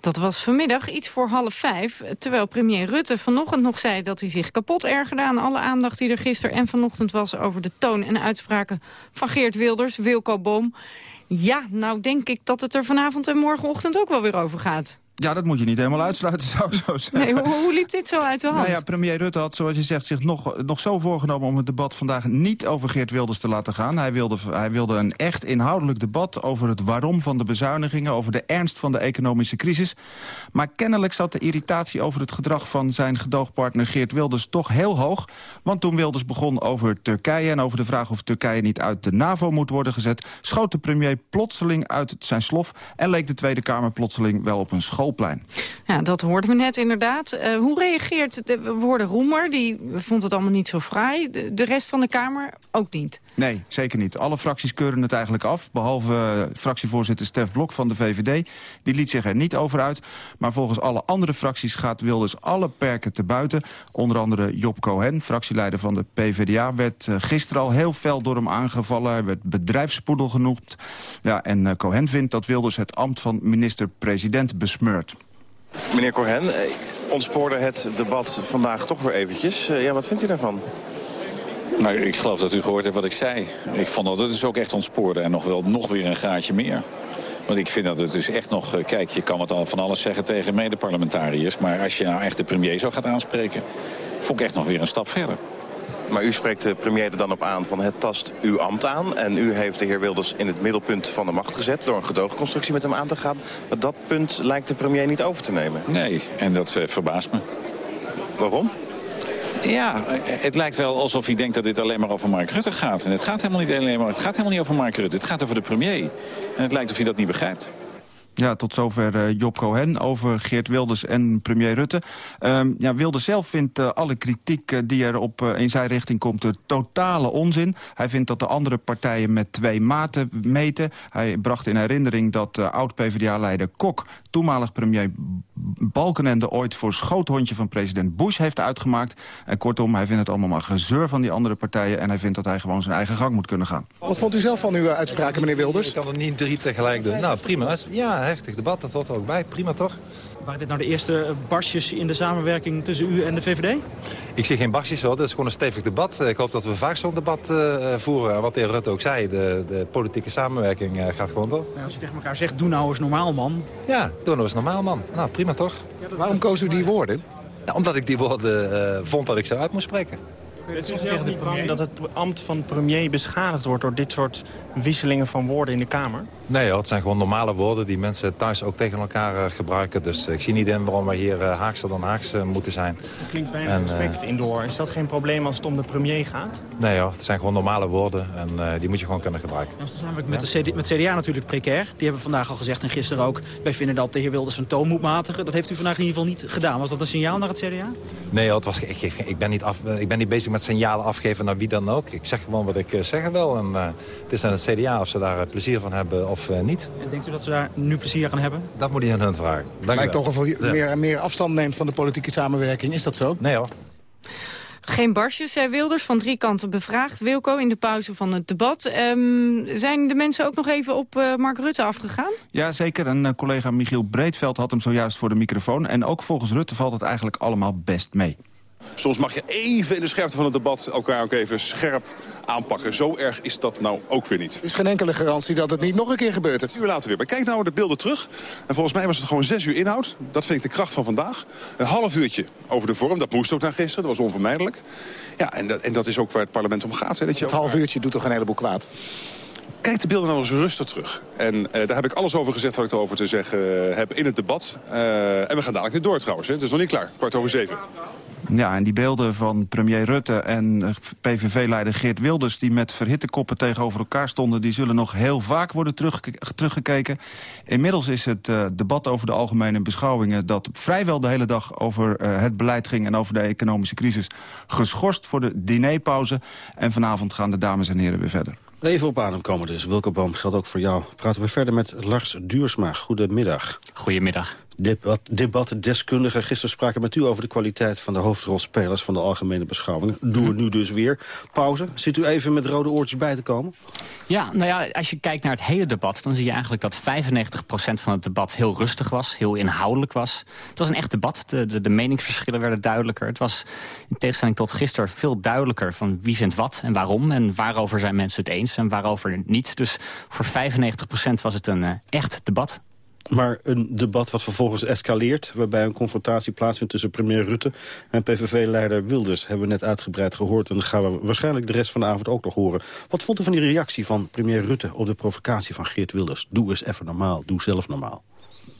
Dat was vanmiddag iets voor half vijf, terwijl premier Rutte vanochtend nog zei dat hij zich kapot ergerde aan alle aandacht die er gisteren en vanochtend was over de toon en uitspraken van Geert Wilders, Wilco Boom. Ja, nou denk ik dat het er vanavond en morgenochtend ook wel weer over gaat. Ja, dat moet je niet helemaal uitsluiten, zou ik zo zeggen. Nee, hoe, hoe liep dit zo uit de hand? Nou ja, premier Rutte had, zoals je zegt, zich nog, nog zo voorgenomen... om het debat vandaag niet over Geert Wilders te laten gaan. Hij wilde, hij wilde een echt inhoudelijk debat over het waarom van de bezuinigingen... over de ernst van de economische crisis. Maar kennelijk zat de irritatie over het gedrag van zijn gedoogpartner Geert Wilders toch heel hoog. Want toen Wilders begon over Turkije en over de vraag of Turkije niet uit de NAVO moet worden gezet... schoot de premier plotseling uit zijn slof en leek de Tweede Kamer plotseling wel op een school ja, dat hoorden we net inderdaad. Uh, hoe reageert, de, we hoorden Roemer, die vond het allemaal niet zo fraai. De, rest van de Kamer ook niet. Nee, zeker niet. Alle fracties keuren het eigenlijk af. Behalve uh, fractievoorzitter Stef Blok van de VVD. Die liet zich er niet over uit. Maar volgens alle andere fracties gaat Wilders alle perken te buiten. Onder andere Job Cohen, fractieleider van de PvdA... werd uh, gisteren al heel fel door hem aangevallen. Hij werd bedrijfspoedel genoemd. Ja, en Cohen vindt dat Wilders het ambt van minister-president besmeurt. Meneer Cohen, eh, ontspoorde het debat vandaag toch weer eventjes. Eh, ja, wat vindt u daarvan? Nou, ik geloof dat u gehoord heeft wat ik zei. Ik vond dat het dus ook echt ontspoorde en nog wel nog weer een graadje meer. Want ik vind dat het dus echt nog... Eh, kijk, je kan wat al van alles zeggen tegen medeparlementariërs... maar als je nou echt de premier zou gaan aanspreken... vond ik echt nog weer een stap verder. Maar u spreekt de premier er dan op aan van het tast uw ambt aan. En u heeft de heer Wilders in het middelpunt van de macht gezet... door een gedoogconstructie met hem aan te gaan. Maar dat punt lijkt de premier niet over te nemen. Nee, en dat uh, verbaast me. Waarom? Ja, het lijkt wel alsof hij denkt dat dit alleen maar over Mark Rutte gaat. En het gaat helemaal niet alleen maar, het gaat helemaal niet over Mark Rutte. Het gaat over de premier. En het lijkt of hij dat niet begrijpt. Ja, tot zover uh, Job Cohen over Geert Wilders en premier Rutte. Um, ja, Wilders zelf vindt uh, alle kritiek uh, die er op in zijn richting komt totale onzin. Hij vindt dat de andere partijen met twee maten meten. Hij bracht in herinnering dat oud-PVDA-leider Kok... toenmalig premier Balkenende ooit voor schoothondje van president Bush heeft uitgemaakt. En kortom, hij vindt het allemaal maar gezeur van die andere partijen... en hij vindt dat hij gewoon zijn eigen gang moet kunnen gaan. Wat vond u zelf van uw uitspraken, meneer Wilders? Ik kan er niet drie tegelijk doen. Nou, prima. Ja, heftig debat, dat hoort er ook bij. Prima toch? Waren dit nou de eerste barsjes in de samenwerking tussen u en de VVD? Ik zie geen barsjes hoor, dat is gewoon een stevig debat. Ik hoop dat we vaak zo'n debat uh, voeren. Wat de heer Rutte ook zei, de, de politieke samenwerking uh, gaat gewoon door. Nou, als je tegen elkaar zegt, doe nou eens normaal man. Ja, doe nou eens normaal man. Nou, prima toch? Ja, Waarom koos u die woorden? Nou, omdat ik die woorden uh, vond dat ik ze uit moest spreken. Bent u zelf niet bang dat het ambt van premier beschadigd wordt... door dit soort wisselingen van woorden in de Kamer? Nee hoor, het zijn gewoon normale woorden die mensen thuis ook tegen elkaar uh, gebruiken. Dus ik zie niet in waarom wij hier uh, haakser dan haaks moeten zijn. Er klinkt weinig en, respect in door. Is dat geen probleem als het om de premier gaat? Nee hoor, het zijn gewoon normale woorden en die moet je gewoon kunnen gebruiken. Dat is namelijk met, de CD, met CDA natuurlijk precair. Die hebben vandaag al gezegd en gisteren ook... wij vinden dat de heer Wilders zijn toon moet matigen. Dat heeft u vandaag in ieder geval niet gedaan. Was dat een signaal naar het CDA? Nee hoor, het was, ik, ik, ik, ben niet af, ik ben niet bezig met signalen afgeven naar wie dan ook. Ik zeg gewoon wat ik zeg wel. En het is aan het CDA of ze daar plezier van hebben of niet. En denkt u dat ze daar nu plezier aan hebben? Dat moet hij aan hun vragen. Dank Lijkt toch of u meer, meer afstand neemt van de politieke samenwerking. Is dat zo? Nee hoor. Geen barsjes, zei Wilders, van drie kanten bevraagd. Wilco, in de pauze van het debat. Um, zijn de mensen ook nog even op uh, Mark Rutte afgegaan? Ja, zeker. En uh, collega Michiel Breedveld had hem zojuist voor de microfoon. En ook volgens Rutte valt het eigenlijk allemaal best mee. Soms mag je even in de scherpte van het debat elkaar ook even scherp aanpakken. Zo erg is dat nou ook weer niet. Er is geen enkele garantie dat het niet nog een keer gebeurt. Een uur later weer. Maar kijk nou de beelden terug. En volgens mij was het gewoon zes uur inhoud. Dat vind ik de kracht van vandaag. Een half uurtje over de vorm. Dat moest ook naar gisteren. Dat was onvermijdelijk. Ja, en dat, en dat is ook waar het parlement om gaat. Hè, dat je het half uurtje doet toch een heleboel kwaad? Kijk de beelden nou eens rustig terug. En uh, daar heb ik alles over gezegd wat ik erover te zeggen heb in het debat. Uh, en we gaan dadelijk weer door trouwens. Hè. Het is nog niet klaar. Kwart over zeven. Ja, en die beelden van premier Rutte en PVV-leider Geert Wilders... die met verhitte koppen tegenover elkaar stonden... die zullen nog heel vaak worden teruggekeken. Inmiddels is het uh, debat over de algemene beschouwingen... dat vrijwel de hele dag over uh, het beleid ging... en over de economische crisis geschorst voor de dinerpauze. En vanavond gaan de dames en heren weer verder. Even op adem komen dus. Wilke Boom geldt ook voor jou. Praten we verder met Lars Duursma. Goedemiddag. Goedemiddag. Debat, debatdeskundigen. Gisteren spraken met u over de kwaliteit van de hoofdrolspelers van de algemene beschouwing. Doen we nu dus weer. Pauze. Zit u even met rode oortjes bij te komen? Ja, nou ja, als je kijkt naar het hele debat... dan zie je eigenlijk dat 95% van het debat heel rustig was. Heel inhoudelijk was. Het was een echt debat. De, de, meningsverschillen werden duidelijker. Het was in tegenstelling tot gisteren veel duidelijker... van wie vindt wat en waarom. En waarover zijn mensen het eens en waarover niet. Dus voor 95% was het een uh, echt debat. Maar een debat wat vervolgens escaleert... waarbij een confrontatie plaatsvindt tussen premier Rutte... en PVV-leider Wilders hebben we net uitgebreid gehoord... en dat gaan we waarschijnlijk de rest van de avond ook nog horen. Wat vond u van die reactie van premier Rutte... op de provocatie van Geert Wilders? Doe eens even normaal, doe zelf normaal.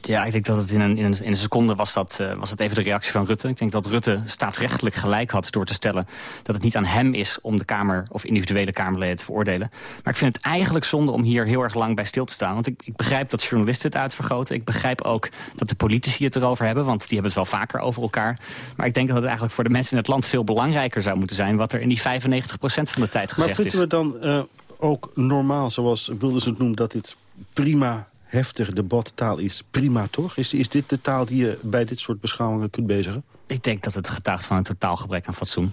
Ja, ik denk dat het in een, in een, in een seconde was dat, uh, was het even de reactie van Rutte. Ik denk dat Rutte staatsrechtelijk gelijk had door te stellen... dat het niet aan hem is om de Kamer of individuele Kamerleden te veroordelen. Maar ik vind het eigenlijk zonde om hier heel erg lang bij stil te staan. Want ik, ik begrijp dat journalisten het uitvergroten. Ik begrijp ook dat de politici het erover hebben, want die hebben het wel vaker over elkaar. Maar ik denk dat het eigenlijk voor de mensen in het land veel belangrijker zou moeten zijn... wat er in die 95% van de tijd gezegd is. Maar vinden we dan uh, ook normaal, zoals Wilders het noemt... dat dit prima heftig debattaal is prima, toch? Is, is dit de taal die je bij dit soort beschouwingen kunt bezigen? Ik denk dat het getuigt van een totaal gebrek aan fatsoen.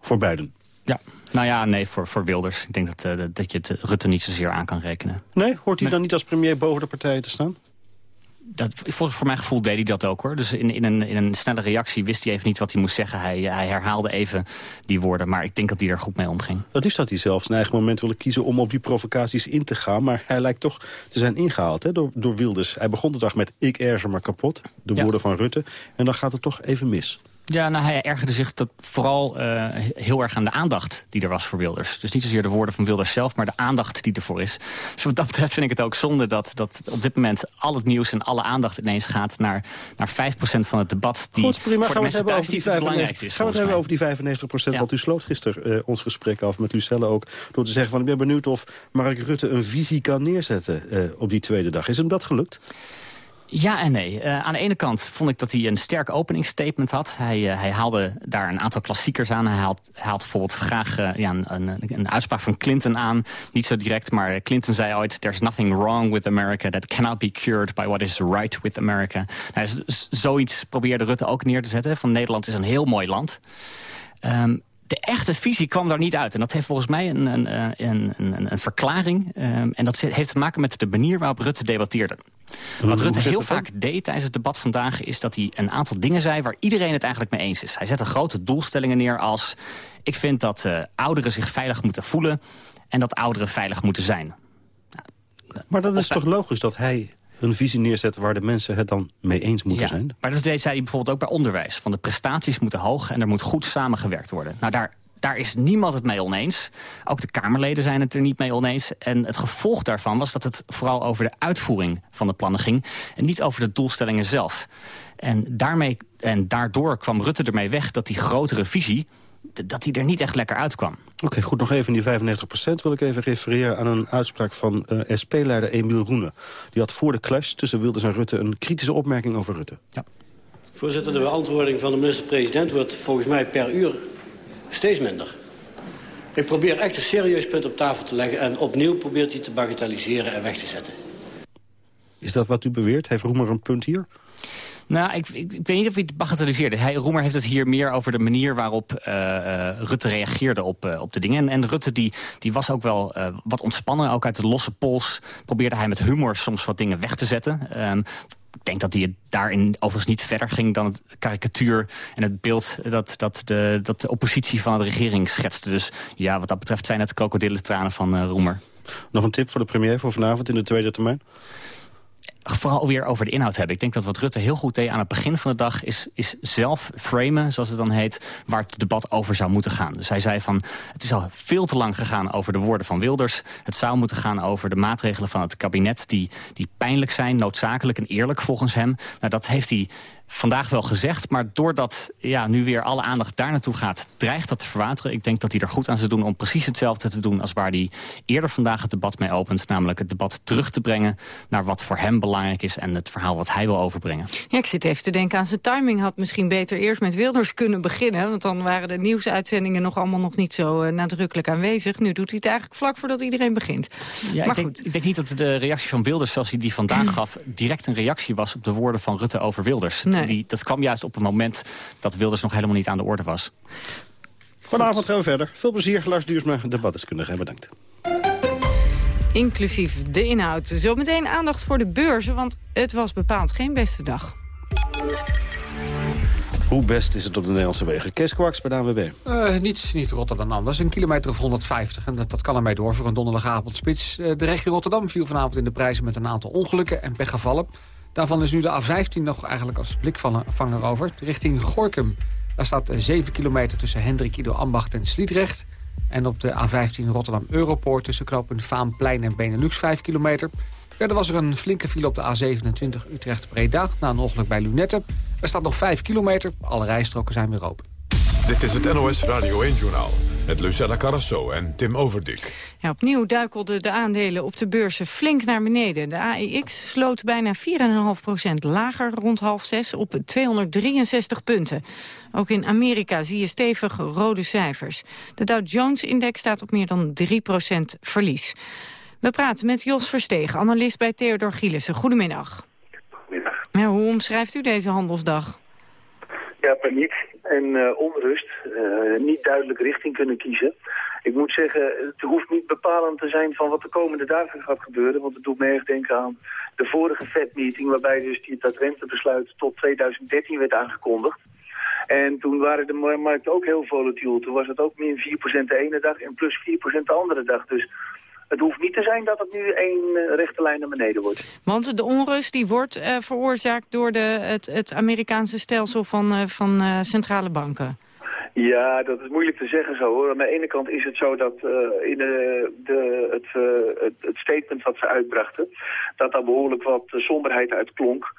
Voor beiden? Ja, nou ja, nee, voor, voor Wilders. Ik denk dat, uh, dat je het Rutte niet zozeer aan kan rekenen. Nee? Hoort hij dan niet als premier boven de partijen te staan? Dat, voor, voor mijn gevoel deed hij dat ook hoor. Dus in, in, een, in een snelle reactie wist hij even niet wat hij moest zeggen. Hij, hij herhaalde even die woorden, maar ik denk dat hij er goed mee omging. Het liefst had hij zelfs zijn eigen moment willen kiezen om op die provocaties in te gaan. Maar hij lijkt toch te zijn ingehaald hè, door, door Wilders. Hij begon de dag met ik erger maar kapot, de woorden van Rutte. En dan gaat het toch even mis. Ja, nou, hij ergerde zich dat vooral uh, heel erg aan de aandacht die er was voor Wilders. Dus niet zozeer de woorden van Wilders zelf, maar de aandacht die ervoor is. Dus wat dat betreft vind ik het ook zonde dat, dat op dit moment al het nieuws en alle aandacht ineens gaat naar, naar 5% van het debat die Goed, prima. voor gaan mensen thuis die het belangrijkste is. Gaan we het hebben over die 95%, ja. want u sloot gisteren uh, ons gesprek af met Lucelle ook... door te zeggen van ik ben benieuwd of Mark Rutte een visie kan neerzetten uh, op die tweede dag. Is hem dat gelukt? Ja en nee. Uh, aan de ene kant vond ik dat hij een sterk openingsstatement had. Hij, uh, hij haalde daar een aantal klassiekers aan. Hij haalt, bijvoorbeeld graag uh, ja, een, een, een, uitspraak van Clinton aan. Niet zo direct, maar Clinton zei ooit... There's nothing wrong with America that cannot be cured by what is right with America. Nou, zoiets probeerde Rutte ook neer te zetten. Van Nederland is een heel mooi land. Um, de echte visie kwam daar niet uit. En dat heeft volgens mij een, een, een, een, verklaring. Um, en dat heeft te maken met de manier waarop Rutte debatteerde. Wat Rutte heel vaak deed tijdens het debat vandaag... is dat hij een aantal dingen zei waar iedereen het eigenlijk mee eens is. Hij zette grote doelstellingen neer als... ik vind dat uh, ouderen zich veilig moeten voelen... en dat ouderen veilig moeten zijn. Nou, maar dat is toch logisch dat hij een visie neerzet waar de mensen het dan mee eens moeten ja, zijn. Maar dat deed zij bijvoorbeeld ook bij onderwijs. Van de prestaties moeten hoog en er moet goed samengewerkt worden. Nou, daar, daar is niemand het mee oneens. Ook de Kamerleden zijn het er niet mee oneens. En het gevolg daarvan was dat het vooral over de uitvoering van de plannen ging... en niet over de doelstellingen zelf. En, daarmee, en daardoor kwam Rutte ermee weg dat die grotere visie dat hij er niet echt lekker uitkwam. Oké, okay, goed. Nog even die 95% wil ik even refereren aan een uitspraak van uh, SP-leider Emiel Roene. Die had voor de clash tussen Wilders en Rutte een kritische opmerking over Rutte. Ja. Voorzitter, de beantwoording van de minister-president wordt volgens mij per uur steeds minder. Ik probeer echt een serieus punt op tafel te leggen... en opnieuw probeert hij te bagatelliseren en weg te zetten. Is dat wat u beweert? Heeft Roemer een punt hier? Nou, ik, ik, ik, weet niet of hij het bagatelliseerde. Hij, Roemer heeft het hier meer over de manier waarop uh, uh, Rutte reageerde op, uh, op de dingen. En, en Rutte die, die was ook wel wat ontspannen. Ook uit de losse pols probeerde hij met humor soms wat dingen weg te zetten. Um, ik denk dat hij het daarin overigens niet verder ging dan het karikatuur en het beeld dat, dat, de, dat de oppositie van de regering schetste. Dus ja, wat dat betreft zijn het krokodillentranen van Roemer. Nog een tip voor de premier voor vanavond in de tweede termijn? Vooral weer over de inhoud hebben. Ik denk dat wat Rutte heel goed deed aan het begin van de dag... is, is zelf framen, zoals het dan heet, waar het debat over zou moeten gaan. Dus hij zei van, het is al veel te lang gegaan over de woorden van Wilders. Het zou moeten gaan over de maatregelen van het kabinet... die, die pijnlijk zijn, noodzakelijk en eerlijk volgens hem. Nou, dat heeft hij vandaag wel gezegd. Maar doordat ja, nu weer alle aandacht daar naartoe gaat... dreigt dat te verwateren. Ik denk dat hij er goed aan zou doen om precies hetzelfde te doen... als waar hij eerder vandaag het debat mee opent. Namelijk het debat terug te brengen naar wat voor hem belangrijk is... en het verhaal wat hij wil overbrengen. Ja, ik zit even te denken aan zijn timing. Had misschien beter eerst met Wilders kunnen beginnen. Want dan waren de nieuwsuitzendingen nog allemaal nog niet zo uh, nadrukkelijk aanwezig. Nu doet hij het eigenlijk vlak voordat iedereen begint. Ja, maar ik, denk, ik denk niet dat de reactie van Wilders zoals hij die vandaag gaf... direct een reactie was op de woorden van Rutte over Wilders. Nee. Die, dat kwam juist op een moment dat Wilders nog helemaal niet aan de orde was. Vanavond gaan we verder. Veel plezier, Lars Duursma, debatdeskundige. Bedankt. Inclusief de inhoud. Zometeen aandacht voor de beurzen, want het was bepaald geen beste dag. Hoe best is het op de Nederlandse wegen? Kees Kwaks bij de ANWB. Uh, niets niet rotter dan anders. Een kilometer of 150. En dat, dat kan ermee door voor een donderdagavondspits. Uh, de regio Rotterdam viel vanavond in de prijzen met een aantal ongelukken en pechgevallen. Daarvan is nu de A15 nog eigenlijk als blikvanger over. Richting Gorkum. Daar staat 7 kilometer tussen Hendrik Ido Ambacht en Sliedrecht. En op de A15 Rotterdam-Europoort tussen knooppunt Vaanplein en Benelux 5 kilometer. Verder was er een flinke file op de A27 Utrecht-Breda... na een ongeluk bij Lunette. Er staat nog 5 kilometer. Alle rijstroken zijn weer open. Dit is het NOS Radio 1-journaal met Lucella Carrasso en Tim Overdik. Ja, opnieuw duikelden de aandelen op de beurzen flink naar beneden. De AEX sloot bijna 4,5% lager rond half zes op 263 punten. Ook in Amerika zie je stevig rode cijfers. De Dow Jones-index staat op meer dan 3% verlies. We praten met Jos Versteeg, analist bij Theodor Gielissen. Goedemiddag. Goedemiddag. Ja, hoe omschrijft u deze handelsdag? Ja, paniek en uh, onrust. Uh, niet duidelijk richting kunnen kiezen. Ik moet zeggen, het hoeft niet bepalend te zijn van wat de komende dagen gaat gebeuren. Want het doet me erg denken aan de vorige Fed-meeting... waarbij dus die, dat rentebesluit tot 2013 werd aangekondigd. En toen waren de markten ook heel volatiel. Toen was het ook min 4% de ene dag en plus 4% de andere dag. Dus het hoeft niet te zijn dat het nu één uh, rechte lijn naar beneden wordt. Want de onrust die wordt uh, veroorzaakt door de, het, het Amerikaanse stelsel van, uh, van centrale banken. Ja, dat is moeilijk te zeggen zo hoor. Aan de ene kant is het zo dat in de, de, het, het, het, statement wat ze uitbrachten... dat daar behoorlijk wat somberheid uit klonk.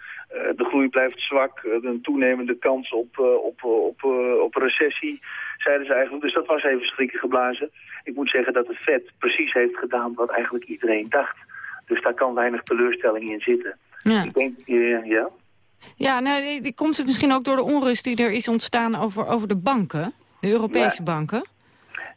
de groei blijft zwak, een toenemende kans op, op, op, op recessie zeiden ze eigenlijk. Dus dat was even schrikken geblazen. Ik moet zeggen dat de Fed precies heeft gedaan wat eigenlijk iedereen dacht. Dus daar kan weinig teleurstelling in zitten. Ja. Ik denk, ja... Ja, nou, die komt het misschien ook door de onrust die er is ontstaan over, over de banken, de Europese banken?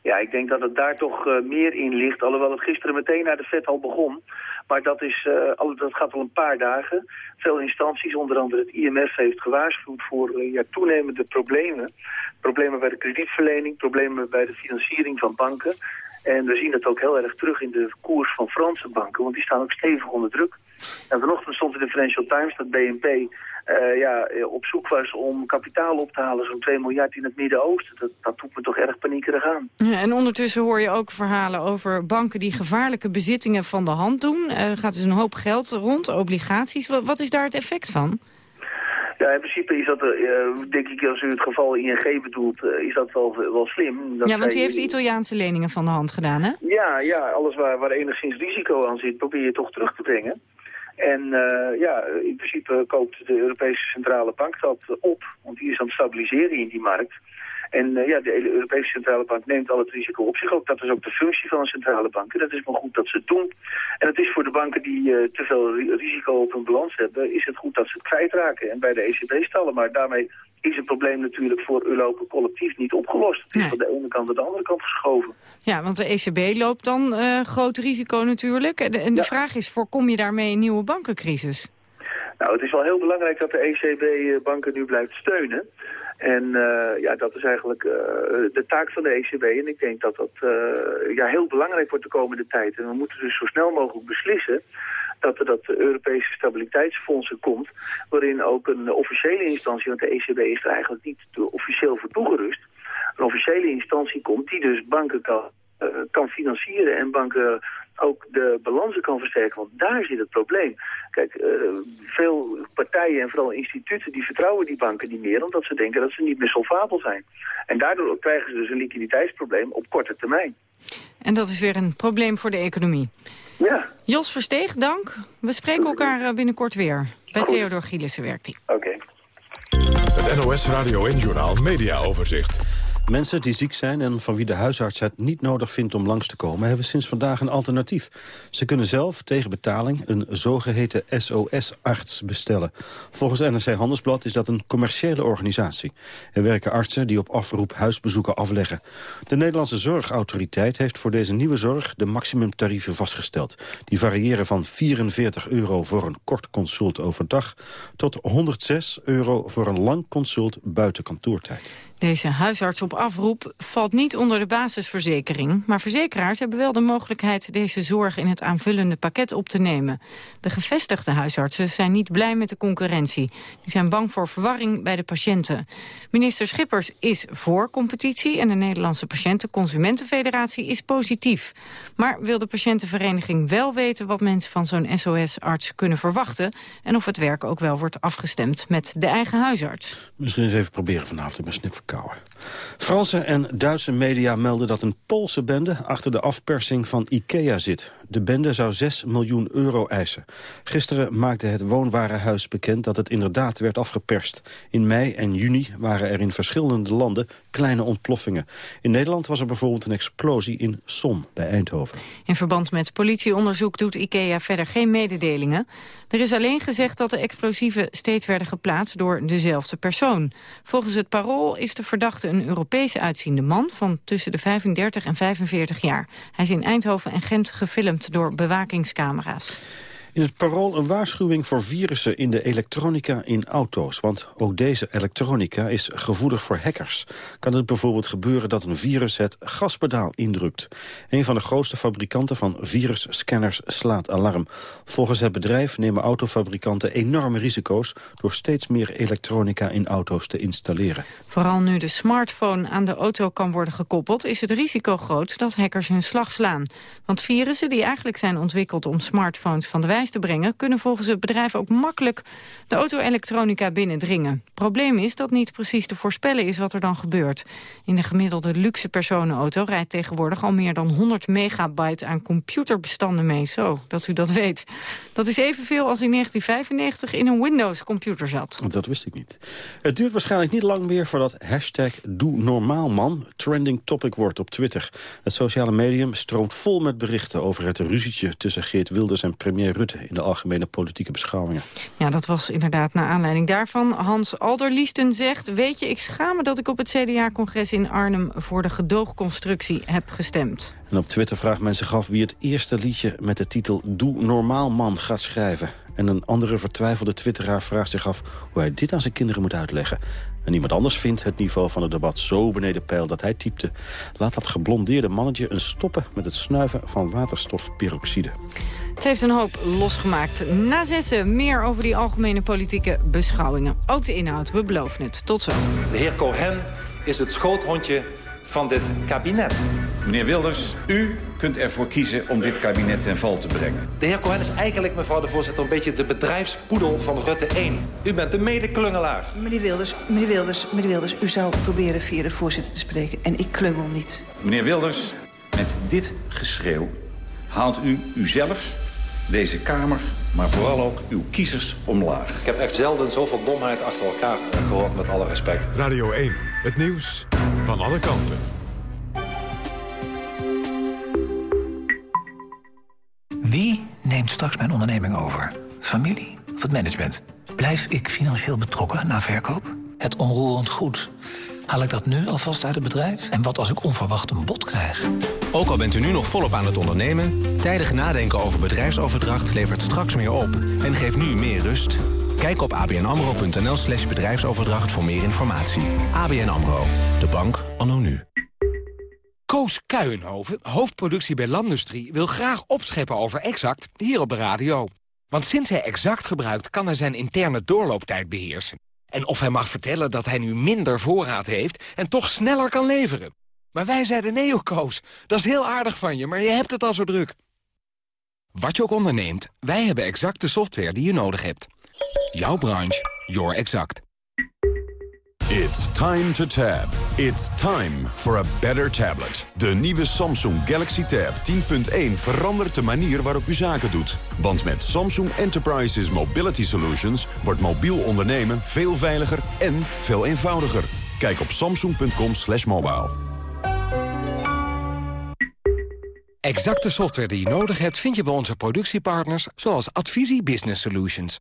Ja, ik denk dat het daar toch uh, meer in ligt. Alhoewel het gisteren meteen naar de Fed al begon. Maar dat, is, uh, dat gaat al een paar dagen. Veel instanties, onder andere het IMF, heeft gewaarschuwd voor uh, ja, toenemende problemen. Problemen bij de kredietverlening, problemen bij de financiering van banken. En we zien het ook heel erg terug in de koers van Franse banken, want die staan ook stevig onder druk. En vanochtend stond in de Financial Times dat BNP uh, ja, op zoek was om kapitaal op te halen, zo'n 2 miljard in het Midden-Oosten. Dat, dat doet me toch erg paniekerig aan. Ja, en ondertussen hoor je ook verhalen over banken die gevaarlijke bezittingen van de hand doen. Er gaat dus een hoop geld rond, obligaties. Wat is daar het effect van? Ja, in principe is dat, uh, denk ik, als u het geval ING bedoelt, uh, is dat wel, wel slim. Dat ja, want u heeft de Italiaanse leningen van de hand gedaan, hè? Ja, ja alles waar, waar enigszins risico aan zit, probeer je toch terug te brengen. En uh, ja, in principe koopt de Europese Centrale Bank dat op, want die is aan het stabiliseren in die markt. En uh, ja, de Europese Centrale Bank neemt al het risico op zich ook. Dat is ook de functie van een centrale bank. En dat is wel goed dat ze het doen. En het is voor de banken die uh, te veel risico op hun balans hebben... is het goed dat ze het kwijtraken en bij de ECB stallen. Maar daarmee is het probleem natuurlijk voor Europa collectief niet opgelost. Het is van de ene kant naar de andere kant geschoven. Ja, want de ECB loopt dan uh, groot risico natuurlijk. En de, en de ja. vraag is, voorkom je daarmee een nieuwe bankencrisis? Nou, het is wel heel belangrijk dat de ECB banken nu blijft steunen. En uh, ja, dat is eigenlijk uh, de taak van de ECB. En ik denk dat dat ja, heel belangrijk wordt de komende tijd. En we moeten dus zo snel mogelijk beslissen dat er dat Europese stabiliteitsfondsen komt... waarin ook een officiële instantie, want de ECB is er eigenlijk niet officieel voor toegerust... een officiële instantie komt die dus banken kan, kan financieren en banken ook de balansen kan versterken. Want daar zit het probleem. Kijk, uh, veel partijen en vooral instituten die vertrouwen die banken niet meer... omdat ze denken dat ze niet meer solvabel zijn. En daardoor krijgen ze dus een liquiditeitsprobleem op korte termijn. En dat is weer een probleem voor de economie. Ja. Jos Versteeg, dank. We spreken elkaar binnenkort weer. Bij Goed. Theodor Gielissen werkt hij. Oké. Okay. Het NOS Radio en Journaal Media Overzicht. Mensen die ziek zijn en van wie de huisarts het niet nodig vindt om langs te komen... hebben sinds vandaag een alternatief. Ze kunnen zelf tegen betaling een zogeheten SOS-arts bestellen. Volgens NRC Handelsblad is dat een commerciële organisatie. Er werken artsen die op afroep huisbezoeken afleggen. De Nederlandse Zorgautoriteit heeft voor deze nieuwe zorg... de maximumtarieven vastgesteld. Die variëren van 44 euro voor een kort consult overdag... tot 106 euro voor een lang consult buiten kantoortijd. Deze huisarts op afroep valt niet onder de basisverzekering... maar verzekeraars hebben wel de mogelijkheid deze zorg in het aanvullende pakket op te nemen. De gevestigde huisartsen zijn niet blij met de concurrentie. Die zijn bang voor verwarring bij de patiënten. Minister Schippers is voor competitie en de Nederlandse Patiënten-Consumentenfederatie is positief. Maar wil de patiëntenvereniging wel weten wat mensen van zo'n SOS-arts kunnen verwachten... en of het werk ook wel wordt afgestemd met de eigen huisarts. Misschien eens even proberen vanavond met Franse en Duitse media melden dat een Poolse bende achter de afpersing van IKEA zit. De bende zou 6 miljoen euro eisen. Gisteren maakte het woonwarenhuis bekend dat het inderdaad werd afgeperst. In mei en juni waren er in verschillende landen kleine ontploffingen. In Nederland was er bijvoorbeeld een explosie in Son bij Eindhoven. In verband met politieonderzoek doet IKEA verder geen mededelingen. Er is alleen gezegd dat de explosieven steeds werden geplaatst door dezelfde persoon. Volgens het parool is de verdachte een Europese uitziende man van tussen de 35 en 45 jaar. Hij is in Eindhoven en Gent gefilmd door bewakingscamera's. In het parool een waarschuwing voor virussen in de elektronica in auto's. Want ook deze elektronica is gevoelig voor hackers. Kan het bijvoorbeeld gebeuren dat een virus het gaspedaal indrukt. Een van de grootste fabrikanten van virusscanners slaat alarm. Volgens het bedrijf nemen autofabrikanten enorme risico's... door steeds meer elektronica in auto's te installeren. Vooral nu de smartphone aan de auto kan worden gekoppeld... is het risico groot dat hackers hun slag slaan. Want virussen die eigenlijk zijn ontwikkeld om smartphones van de te brengen... kunnen volgens het bedrijf ook makkelijk de auto-elektronica binnendringen. Probleem is dat niet precies te voorspellen is wat er dan gebeurt. In de gemiddelde luxe personenauto rijdt tegenwoordig al meer dan 100 megabyte aan computerbestanden mee. Zo, dat u dat weet. Dat is evenveel als in 1995 in een Windows-computer zat. Dat wist ik niet. Het duurt waarschijnlijk niet lang meer voordat hashtag Doe Normaal Man trending topic wordt op Twitter. Het sociale medium stroomt vol met berichten over het ruzietje tussen Geert Wilders en premier Rutte in de algemene politieke beschouwingen. Ja, dat was inderdaad naar aanleiding daarvan. Hans Alderliesten zegt, weet je, ik schaam me dat ik op het CDA-congres in Arnhem voor de gedoogconstructie heb gestemd. En op Twitter vraagt men zich af wie het eerste liedje met de titel Doe Normaal Man gaat schrijven. En een andere vertwijfelde twitteraar vraagt zich af hoe hij dit aan zijn kinderen moet uitleggen. En iemand anders vindt het niveau van het debat zo beneden peil dat hij typte. Laat dat geblondeerde mannetje een stoppen met het snuiven van waterstofperoxide. Het heeft een hoop losgemaakt. Na zessen meer over die algemene politieke beschouwingen. Ook de inhoud, we beloven het. Tot zo. De heer Cohen is het schoothondje van dit kabinet. Meneer Wilders, u kunt ervoor kiezen om dit kabinet ten val te brengen. De heer Cohen is eigenlijk, mevrouw de voorzitter, een beetje de bedrijfspoedel van Rutte 1. U bent de medeklungelaar. Meneer Wilders, meneer Wilders, meneer Wilders, u zou proberen via de voorzitter te spreken en ik klungel niet. Meneer Wilders, met dit geschreeuw haalt u uzelf, deze Kamer, maar vooral ook uw kiezers omlaag. Ik heb echt zelden zoveel domheid achter elkaar gehoord, met alle respect. Radio 1, het nieuws van alle kanten. Neemt straks mijn onderneming over? Familie of het management? Blijf ik financieel betrokken na verkoop? Het onroerend goed. Haal ik dat nu alvast uit het bedrijf? En wat als ik onverwacht een bod krijg? Ook al bent u nu nog volop aan het ondernemen... tijdig nadenken over bedrijfsoverdracht levert straks meer op... en geeft nu meer rust. Kijk op abnamro.nl slash bedrijfsoverdracht voor meer informatie. ABN AMRO, de bank anno nu. Koos Kuijenhoven, hoofdproductie bij Landustrie... wil graag opscheppen over Exact hier op de radio. Want sinds hij Exact gebruikt... kan hij zijn interne doorlooptijd beheersen. En of hij mag vertellen dat hij nu minder voorraad heeft... en toch sneller kan leveren. Maar wij zeiden nee, Koos. Dat is heel aardig van je, maar je hebt het al zo druk. Wat je ook onderneemt, wij hebben exact de software die je nodig hebt. Jouw branche, your exact. It's time to tab. It's time for a better tablet. De nieuwe Samsung Galaxy Tab 10.1 verandert de manier waarop u zaken doet. Want met Samsung Enterprises Mobility Solutions wordt mobiel ondernemen veel veiliger en veel eenvoudiger. Kijk op samsung.com slash mobile. Exacte software die je nodig hebt vind je bij onze productiepartners... zoals Advisie Business Solutions.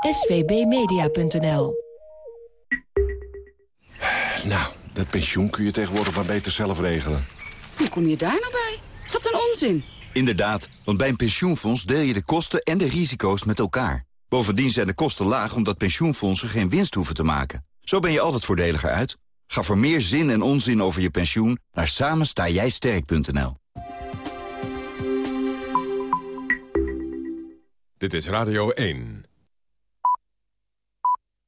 svbmedia.nl Nou, dat pensioen kun je tegenwoordig maar beter zelf regelen. Hoe kom je daar nou bij? Wat een onzin. Inderdaad, want bij een pensioenfonds deel je de kosten en de risico's met elkaar. Bovendien zijn de kosten laag omdat pensioenfondsen geen winst hoeven te maken. Zo ben je altijd voordeliger uit. Ga voor meer zin en onzin over je pensioen naar samenstaaijsterk.nl. Dit is Radio 1.